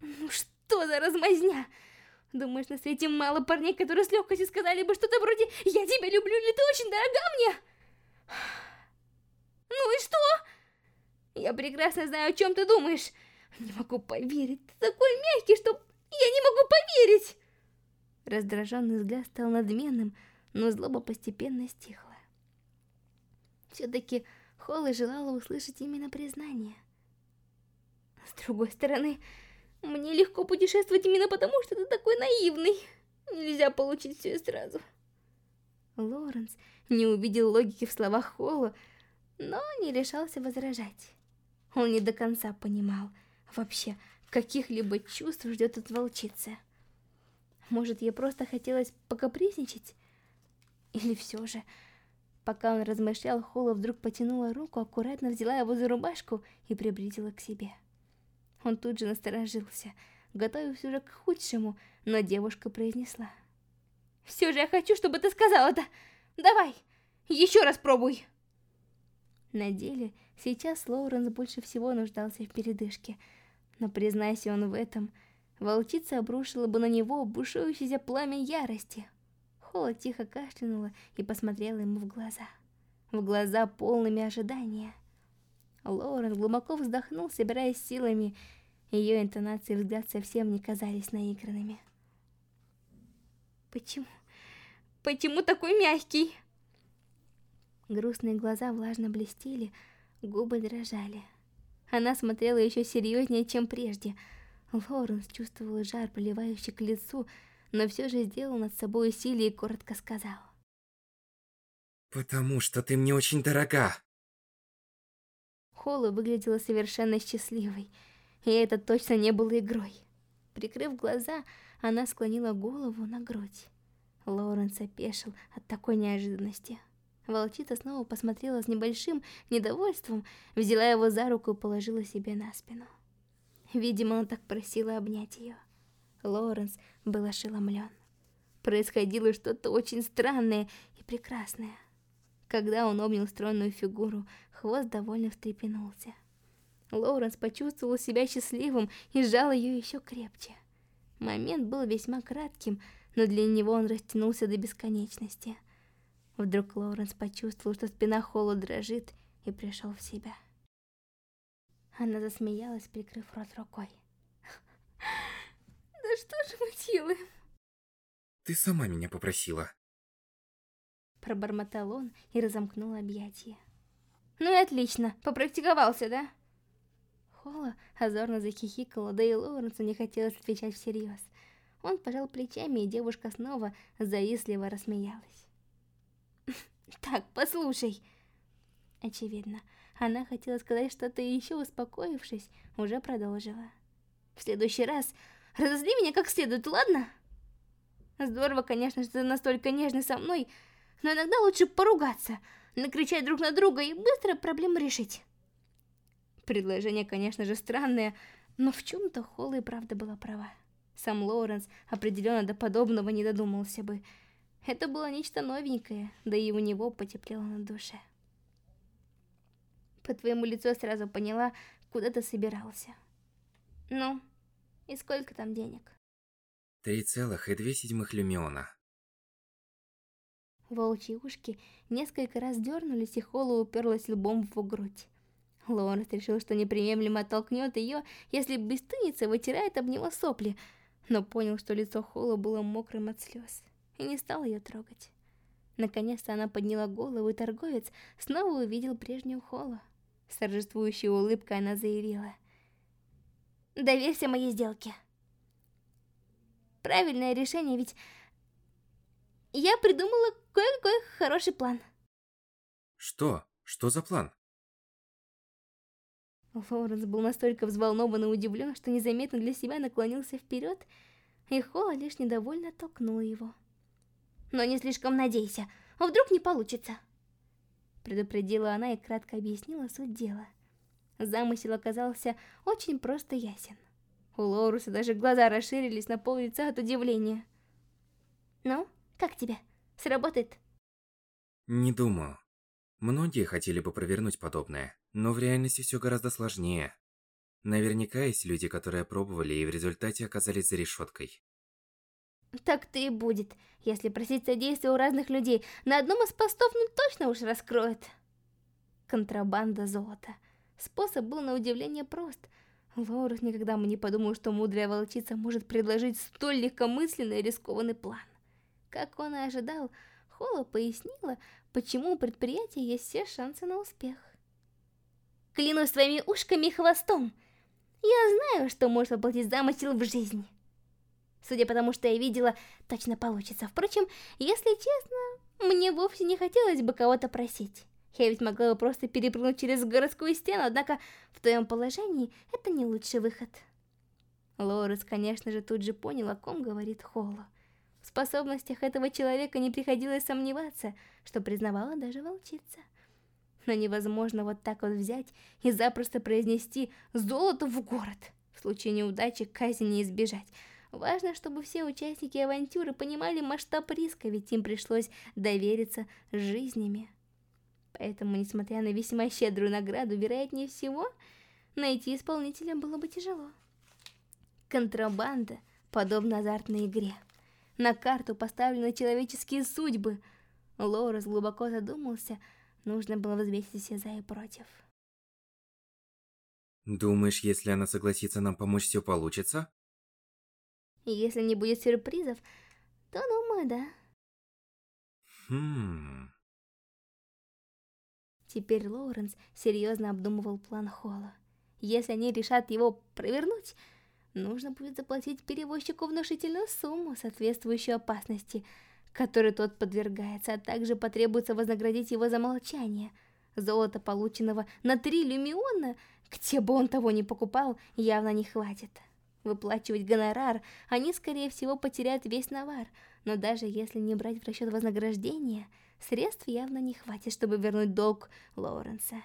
Ну что за размазня? Думаешь, на свете мало парней, которые с легкостью сказали бы что-то вроде «Я тебя люблю» или «Ты очень дорога мне»? Ну и что? Я прекрасно знаю, о чем ты думаешь. Не могу поверить, ты такой мягкий, что я не могу поверить. Раздраженный взгляд стал надменным, но злоба постепенно стихла. Все-таки Холла желала услышать именно признание. С другой стороны, мне легко путешествовать именно потому, что ты такой наивный. Нельзя получить все сразу. Лоренс не увидел логики в словах Холла, но не решался возражать. Он не до конца понимал, вообще, каких-либо чувств ждет от волчицы. Может, ей просто хотелось покапризничать? Или все же... Пока он размышлял, Холла вдруг потянула руку, аккуратно взяла его за рубашку и приблизила к себе. Он тут же насторожился, готовясь уже к худшему, но девушка произнесла. «Все же я хочу, чтобы ты сказал это! Давай, еще раз пробуй!» На деле, сейчас Лоуренс больше всего нуждался в передышке, но признайся он в этом, волчица обрушила бы на него бушующееся пламя ярости. Холла тихо кашлянула и посмотрела ему в глаза. В глаза полными ожидания. Лоурен глубоко вздохнул, собираясь силами. Ее интонации и взгляд совсем не казались наигранными. Почему? Почему такой мягкий? Грустные глаза влажно блестели, губы дрожали. Она смотрела еще серьезнее, чем прежде. Лоуренс чувствовал жар, проливающий к лицу, но все же сделал над собой усилие и коротко сказал. «Потому что ты мне очень дорога!» Холла выглядела совершенно счастливой, и это точно не было игрой. Прикрыв глаза, она склонила голову на грудь. Лоуренс опешил от такой неожиданности. Волчица снова посмотрела с небольшим недовольством, взяла его за руку и положила себе на спину. Видимо, он так просила обнять ее. Лоуренс был ошеломлен. Происходило что-то очень странное и прекрасное. Когда он обнял стройную фигуру, хвост довольно встрепенулся. Лоуренс почувствовал себя счастливым и сжал ее еще крепче. Момент был весьма кратким, но для него он растянулся до бесконечности. Вдруг Лоуренс почувствовал, что спина Холла дрожит, и пришел в себя. Она засмеялась, прикрыв рот рукой. Да что же мы делаем? Ты сама меня попросила. Пробормотал он и разомкнул объятия. Ну и отлично, попрактиковался, да? Холла озорно захихикала, да и Лоуренсу не хотелось отвечать всерьез. Он пожал плечами, и девушка снова завистливо рассмеялась. «Так, послушай!» Очевидно, она хотела сказать что-то еще, успокоившись, уже продолжила. В следующий раз разозли меня как следует, ладно? Здорово, конечно, что ты настолько нежный со мной, но иногда лучше поругаться, накричать друг на друга и быстро проблему решить. Предложение, конечно же, странное, но в чем-то Холла и правда была права. Сам Лоуренс определенно до подобного не додумался бы. Это было нечто новенькое, да и у него потеплело на душе. По твоему лицу сразу поняла, куда ты собирался. Ну, и сколько там денег? Три целых и две седьмых люмиона. Волчьи ушки несколько раз дернулись, и Холла уперлась лбом в его грудь. Лоренс решил, что неприемлемо оттолкнет ее, если бесстыдница вытирает об него сопли, но понял, что лицо Холла было мокрым от слез, и не стал ее трогать. Наконец-то она подняла голову, и торговец снова увидел прежнюю Холла. С торжествующей улыбкой она заявила. Доверься моей сделке. Правильное решение, ведь я придумала кое-какой хороший план. Что? Что за план? Лоуренс был настолько взволнован и удивлен, что незаметно для себя наклонился вперед, и Холла лишь недовольно оттолкнула его. Но не слишком надейся, а вдруг не получится. Предупредила она и кратко объяснила суть дела. Замысел оказался очень просто ясен. У Лоуруса даже глаза расширились на пол лица от удивления. «Ну, как тебе? Сработает?» «Не думаю. Многие хотели бы провернуть подобное, но в реальности все гораздо сложнее. Наверняка есть люди, которые пробовали и в результате оказались за решеткой. Так-то и будет. Если просить содействия у разных людей, на одном из постов ну точно уж раскроют. Контрабанда золота. Способ был на удивление прост. Лорус никогда бы не подумал, что мудрая волчица может предложить столь легкомысленный и рискованный план. Как он и ожидал, Холла пояснила, почему у предприятия есть все шансы на успех. Клянусь своими ушками и хвостом. Я знаю, что может воплотить замысел в жизнь. Судя по тому, что я видела, точно получится. Впрочем, если честно, мне вовсе не хотелось бы кого-то просить. Я ведь могла бы просто перепрыгнуть через городскую стену, однако в твоем положении это не лучший выход. Лорес, конечно же, тут же понял, о ком говорит Холло. В способностях этого человека не приходилось сомневаться, что признавала даже волчица. Но невозможно вот так вот взять и запросто произнести «золото в город». В случае неудачи казни не избежать. Важно, чтобы все участники авантюры понимали масштаб риска, ведь им пришлось довериться жизнями. Поэтому, несмотря на весьма щедрую награду, вероятнее всего, найти исполнителя было бы тяжело. Контрабанда подобна азартной игре. На карту поставлены человеческие судьбы. Лорес глубоко задумался, нужно было взвесить все за и против. Думаешь, если она согласится нам помочь, все получится? Если не будет сюрпризов, то думаю, да. Хм... Теперь Лоуренс серьезно обдумывал план Холла. Если они решат его провернуть, нужно будет заплатить перевозчику внушительную сумму, соответствующую опасности, которой тот подвергается, а также потребуется вознаградить его за молчание. Золота, полученного на 3 люмиона, где бы он того не покупал, явно не хватит. Выплачивать гонорар, они, скорее всего, потеряют весь навар, но даже если не брать в расчет вознаграждение, средств явно не хватит, чтобы вернуть долг Лоуренса.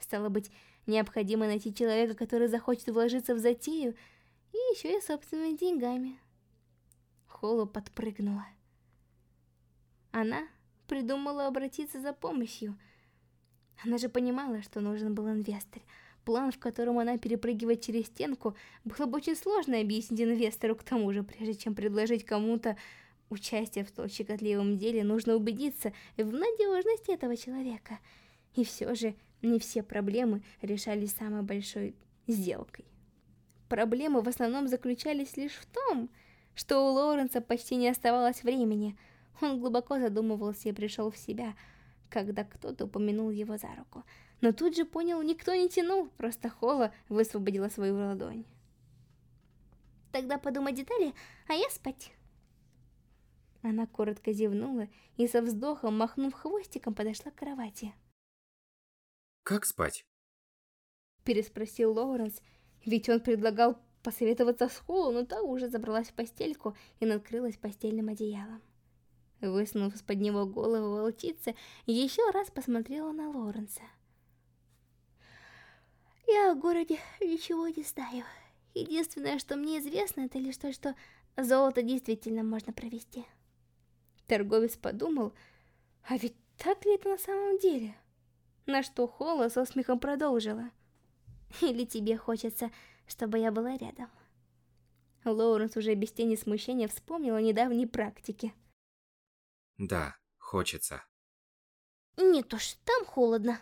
Стало быть, необходимо найти человека, который захочет вложиться в затею, и еще и собственными деньгами. Холла подпрыгнула. Она придумала обратиться за помощью. Она же понимала, что нужен был инвестор. План, в котором она перепрыгивает через стенку, было бы очень сложно объяснить инвестору, к тому же, прежде чем предложить кому-то участие в столь щекотливом деле, нужно убедиться в надежности этого человека. И все же не все проблемы решались самой большой сделкой. Проблемы в основном заключались лишь в том, что у Лоуренса почти не оставалось времени. Он глубоко задумывался и пришел в себя, когда кто-то упомянул его за руку. Но тут же понял, никто не тянул, просто Холла высвободила свою ладонь. «Тогда подумай детали, а я спать». Она коротко зевнула и со вздохом, махнув хвостиком, подошла к кровати. «Как спать?» Переспросил Лоуренс, ведь он предлагал посоветоваться с Холлу, но та уже забралась в постельку и накрылась постельным одеялом. Высунув из-под него голову волчица, еще раз посмотрела на Лоренса. «Я о городе ничего не знаю. Единственное, что мне известно, это лишь то, что золото действительно можно провести». Торговец подумал, а ведь так ли это на самом деле? На что Холла со смехом продолжила. Или тебе хочется, чтобы я была рядом? Лоуренс уже без тени смущения вспомнил о недавней практике. Да, хочется. Нет уж, там холодно.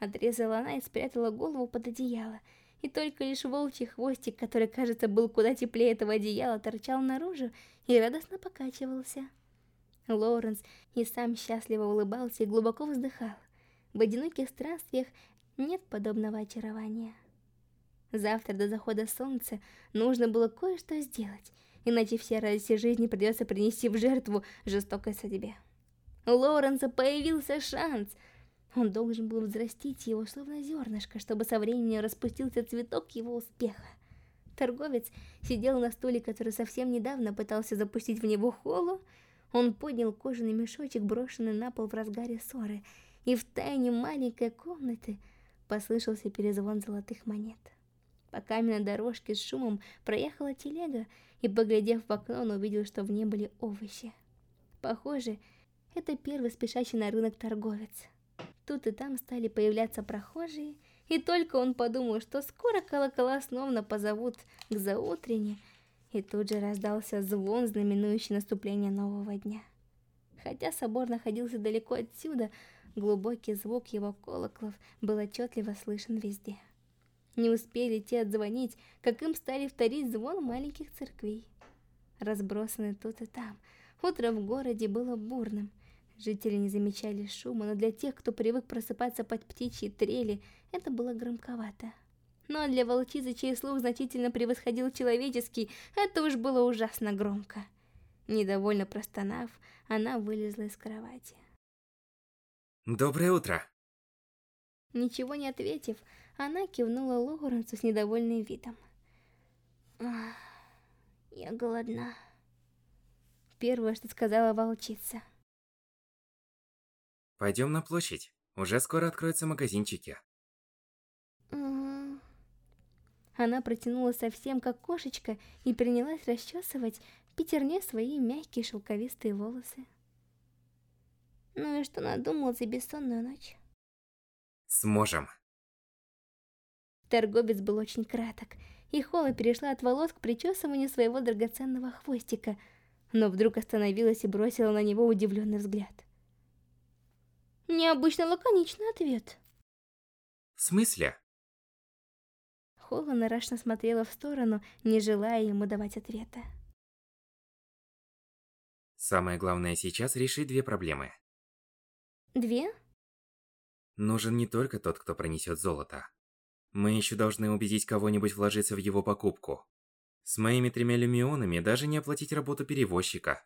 Отрезала она и спрятала голову под одеяло. И только лишь волчий хвостик, который, кажется, был куда теплее этого одеяла, торчал наружу и радостно покачивался. Лоуренс и сам счастливо улыбался и глубоко вздыхал. В одиноких странствиях нет подобного очарования. Завтра до захода солнца нужно было кое-что сделать, иначе все радости жизни придется принести в жертву жестокой судьбе. У Лоуренса появился шанс. Он должен был взрастить его, словно зернышко, чтобы со временем распустился цветок его успеха. Торговец сидел на стуле, который совсем недавно пытался запустить в него холу. Он поднял кожаный мешочек, брошенный на пол в разгаре ссоры, и в тайне маленькой комнаты послышался перезвон золотых монет. По каменной дорожке с шумом проехала телега, и, поглядев в окно, он увидел, что в ней были овощи. Похоже, это первый спешащий на рынок торговец. Тут и там стали появляться прохожие, и только он подумал, что скоро колокола снова позовут к заутрене, и тут же раздался звон, знаменующий наступление нового дня. Хотя собор находился далеко отсюда, Глубокий звук его колоколов был отчетливо слышен везде. Не успели те отзвонить, как им стали вторить звон маленьких церквей. Разбросаны тут и там. Утро в городе было бурным. Жители не замечали шума, но для тех, кто привык просыпаться под птичьи трели, это было громковато. Но для волчицы, чей слух значительно превосходил человеческий, это уж было ужасно громко. Недовольно простонав, она вылезла из кровати. Доброе утро. Ничего не ответив, она кивнула Лоуренсу с недовольным видом. «Я голодна», — первое, что сказала волчица. Пойдем на площадь. Уже скоро откроются магазинчики. Она протянула совсем как кошечка и принялась расчесывать пятерне свои мягкие шелковистые волосы. Ну и что надумал за бессонную ночь? Сможем. Торговец был очень краток, и Холла перешла от волос к причесыванию своего драгоценного хвостика, но вдруг остановилась и бросила на него удивленный взгляд. Необычно лаконичный ответ. В смысле? Холла нарочно смотрела в сторону, не желая ему давать ответа. Самое главное сейчас решить две проблемы. Две? Нужен не только тот, кто пронесет золото. Мы еще должны убедить кого-нибудь вложиться в его покупку. С моими тремя люмионами даже не оплатить работу перевозчика.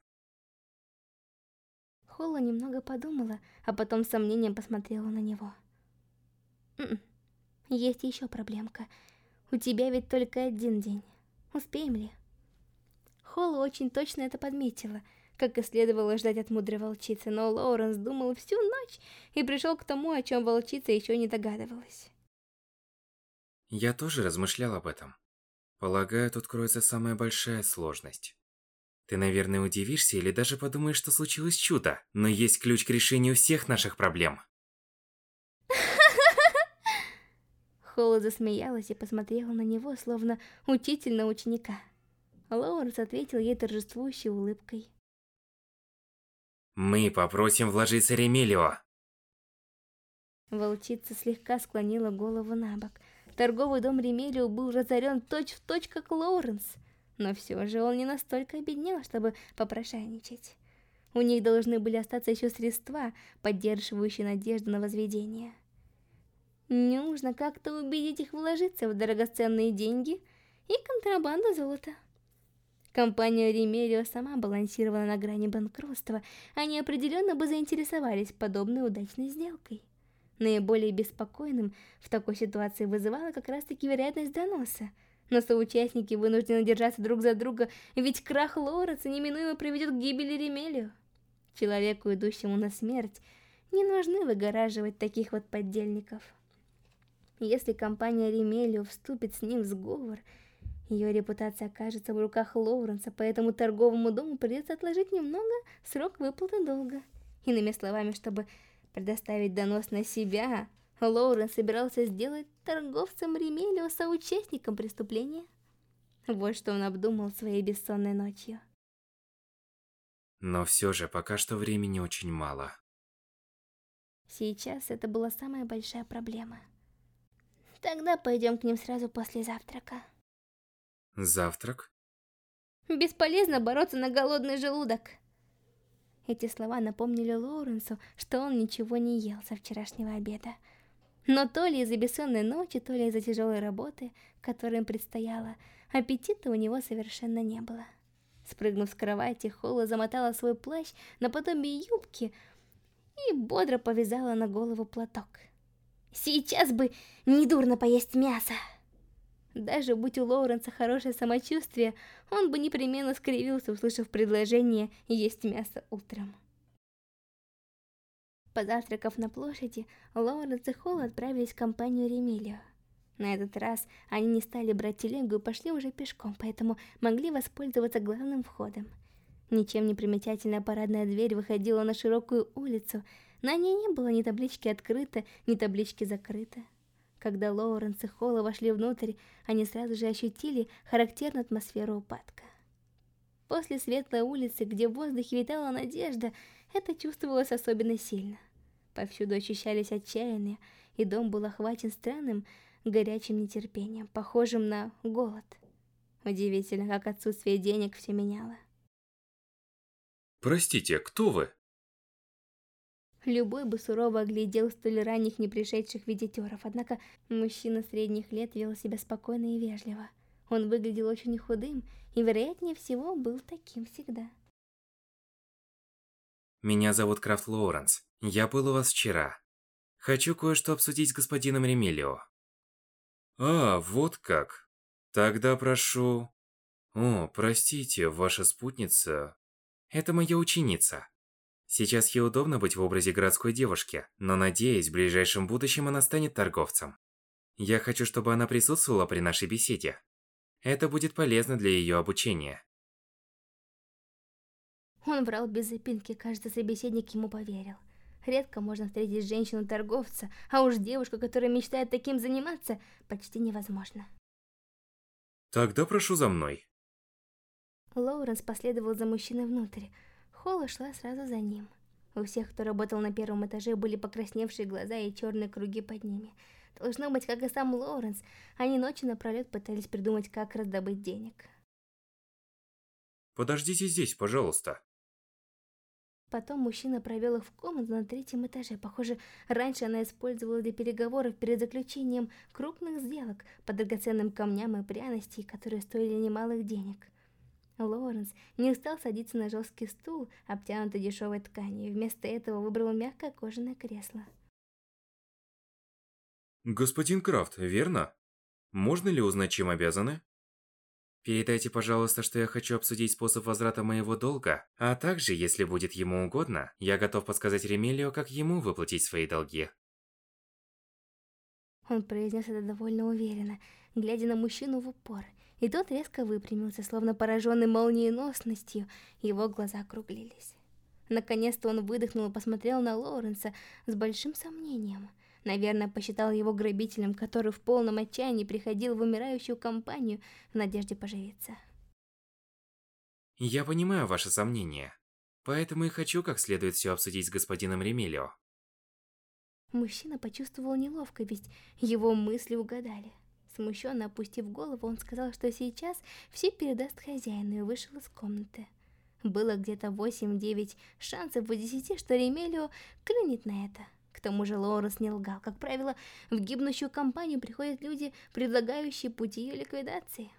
Холла немного подумала, а потом с сомнением посмотрела на него. М м-м, -м, есть еще проблемка. У тебя ведь только один день. Успеем ли? Холла очень точно это подметила, как и следовало ждать от мудрой волчицы, но Лоуренс думал всю ночь и пришел к тому, о чем волчица еще не догадывалась. Я тоже размышлял об этом. Полагаю, тут кроется самая большая сложность. Ты, наверное, удивишься или даже подумаешь, что случилось чудо, но есть ключ к решению всех наших проблем. Холла засмеялась и посмотрела на него, словно учитель на ученика. Лоуренс ответил ей торжествующей улыбкой. «Мы попросим вложиться Ремелио!» Волчица слегка склонила голову на бок. Торговый дом Ремелио был разорен точь-в-точь, точь, как Лоуренс – но все же он не настолько обеднел, чтобы попрошайничать. У них должны были остаться еще средства, поддерживающие надежду на возведение. Нужно как-то убедить их вложиться в драгоценные деньги и контрабанду золота. Компания Ремерио сама балансировала на грани банкротства, они определенно бы заинтересовались подобной удачной сделкой. Наиболее беспокойным в такой ситуации вызывала как раз-таки вероятность доноса – но соучастники вынуждены держаться друг за друга, ведь крах Лоуренса неминуемо приведет к гибели Ремелио. Человеку, идущему на смерть, не нужны выгораживать таких вот поддельников. Если компания Ремелио вступит с ним в сговор, ее репутация окажется в руках Лоуренса, поэтому торговому дому придется отложить немного срок выплаты долга. Иными словами, чтобы предоставить донос на себя, Лоурен собирался сделать торговцем Ремелио соучастником преступления. Вот что он обдумал своей бессонной ночью. Но все же, пока что времени очень мало. Сейчас это была самая большая проблема. Тогда пойдем к ним сразу после завтрака. Завтрак? Бесполезно бороться на голодный желудок. Эти слова напомнили Лоуренсу, что он ничего не ел со вчерашнего обеда. Но то ли из-за бессонной ночи, то ли из-за тяжелой работы, которой им предстояло, аппетита у него совершенно не было. Спрыгнув с кровати, Холла замотала свой плащ наподобие юбки и бодро повязала на голову платок. «Сейчас бы недурно поесть мясо!» Даже будь у Лоуренса хорошее самочувствие, он бы непременно скривился, услышав предложение есть мясо утром. Позавтракав на площади, Лоуренс и Холл отправились в компанию Ремилио. На этот раз они не стали брать телегу и пошли уже пешком, поэтому могли воспользоваться главным входом. Ничем не примечательная парадная дверь выходила на широкую улицу, на ней не было ни таблички «Открыто», ни таблички «Закрыто». Когда Лоуренс и Холла вошли внутрь, они сразу же ощутили характерную атмосферу упадка. После светлой улицы, где в воздухе витала надежда, это чувствовалось особенно сильно. Повсюду ощущались отчаянные, и дом был охвачен странным, горячим нетерпением, похожим на голод. Удивительно, как отсутствие денег все меняло. Простите, кто вы? Любой бы сурово оглядел столь ранних не пришедших визитеров, однако мужчина средних лет вел себя спокойно и вежливо. Он выглядел очень худым и, вероятнее всего, был таким всегда. Меня зовут Крафт Лоуренс. Я был у вас вчера. Хочу кое-что обсудить с господином Ремилио. А, вот как. Тогда прошу... О, простите, ваша спутница... Это моя ученица. Сейчас ей удобно быть в образе городской девушки, но надеюсь, в ближайшем будущем она станет торговцем. Я хочу, чтобы она присутствовала при нашей беседе. Это будет полезно для ее обучения. Он врал без запинки, кажется, собеседник ему поверил. Редко можно встретить женщину-торговца, а уж девушку, которая мечтает таким заниматься, почти невозможно. Тогда прошу за мной. Лоуренс последовал за мужчиной внутрь. Холла шла сразу за ним. У всех, кто работал на первом этаже, были покрасневшие глаза и черные круги под ними. Должно быть, как и сам Лоуренс, они ночи напролет пытались придумать, как раздобыть денег. Подождите здесь, пожалуйста. Потом мужчина провел их в комнату на третьем этаже. Похоже, раньше она использовала для переговоров перед заключением крупных сделок по драгоценным камням и пряностей, которые стоили немалых денег. Лоуренс не стал садиться на жесткий стул, обтянутый дешевой тканью, и вместо этого выбрал мягкое кожаное кресло. «Господин Крафт, верно? Можно ли узнать, чем обязаны?» Передайте, пожалуйста, что я хочу обсудить способ возврата моего долга, а также, если будет ему угодно, я готов подсказать Ремелио, как ему выплатить свои долги. Он произнес это довольно уверенно, глядя на мужчину в упор, и тот резко выпрямился, словно пораженный молниеносностью, его глаза округлились. Наконец-то он выдохнул и посмотрел на Лоуренса с большим сомнением. Наверное, посчитал его грабителем, который в полном отчаянии приходил в умирающую компанию в надежде поживиться. Я понимаю ваши сомнения, поэтому и хочу как следует все обсудить с господином Ремелио. Мужчина почувствовал неловко, ведь его мысли угадали. Смущенно опустив голову, он сказал, что сейчас все передаст хозяину и вышел из комнаты. Было где-то 8-9 шансов в 10, что Ремелио клюнет на это. К тому же Лоуренс не лгал. Как правило, в гибнущую компанию приходят люди, предлагающие пути ее ликвидации.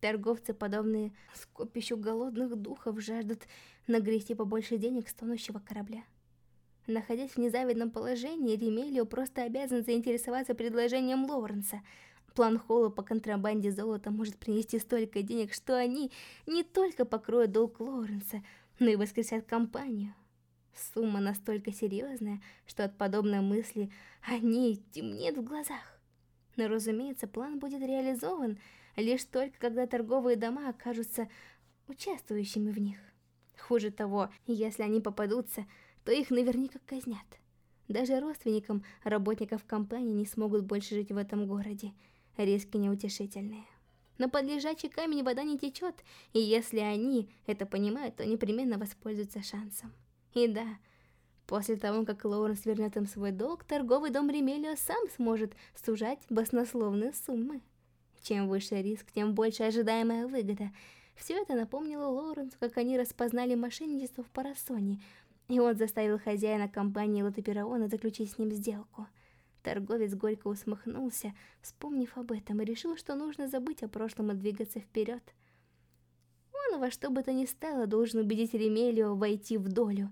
Торговцы, подобные скопищу голодных духов, жаждут нагрести побольше денег с тонущего корабля. Находясь в незавидном положении, Ремелио просто обязан заинтересоваться предложением Лоуренса. План Холла по контрабанде золота может принести столько денег, что они не только покроют долг Лоуренса, но и воскресят компанию. Сумма настолько серьезная, что от подобной мысли о ней темнеет в глазах. Но, разумеется, план будет реализован лишь только когда торговые дома окажутся участвующими в них. Хуже того, если они попадутся, то их наверняка казнят. Даже родственникам работников компании не смогут больше жить в этом городе. Риски неутешительные. Но под лежачий камень вода не течет, и если они это понимают, то непременно воспользуются шансом. И да, после того, как Лоуренс вернет им свой долг, торговый дом Ремелио сам сможет сужать баснословные суммы. Чем выше риск, тем больше ожидаемая выгода. Все это напомнило Лоуренсу, как они распознали мошенничество в Парасоне, и он заставил хозяина компании Лотопераона заключить с ним сделку. Торговец горько усмехнулся, вспомнив об этом, и решил, что нужно забыть о прошлом и двигаться вперед. Он во что бы то ни стало должен убедить Ремелио войти в долю.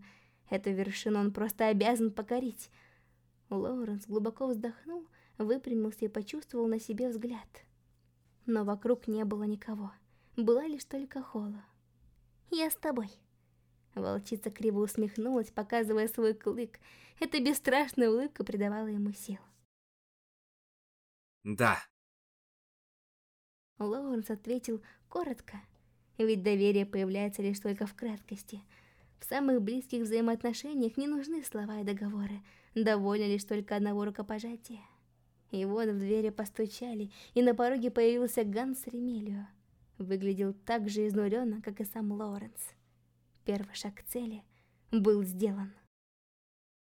Эту вершину он просто обязан покорить. Лоуренс глубоко вздохнул, выпрямился и почувствовал на себе взгляд. Но вокруг не было никого. Была лишь только Холла. «Я с тобой». Волчица криво усмехнулась, показывая свой клык. Эта бесстрашная улыбка придавала ему сил. «Да». Лоуренс ответил коротко, ведь доверие появляется лишь только в краткости. В самых близких взаимоотношениях не нужны слова и договоры, довольно лишь только одного рукопожатия. И вот в двери постучали, и на пороге появился Ганс Ремелио. Выглядел так же изнуренно, как и сам Лоренс. Первый шаг к цели был сделан.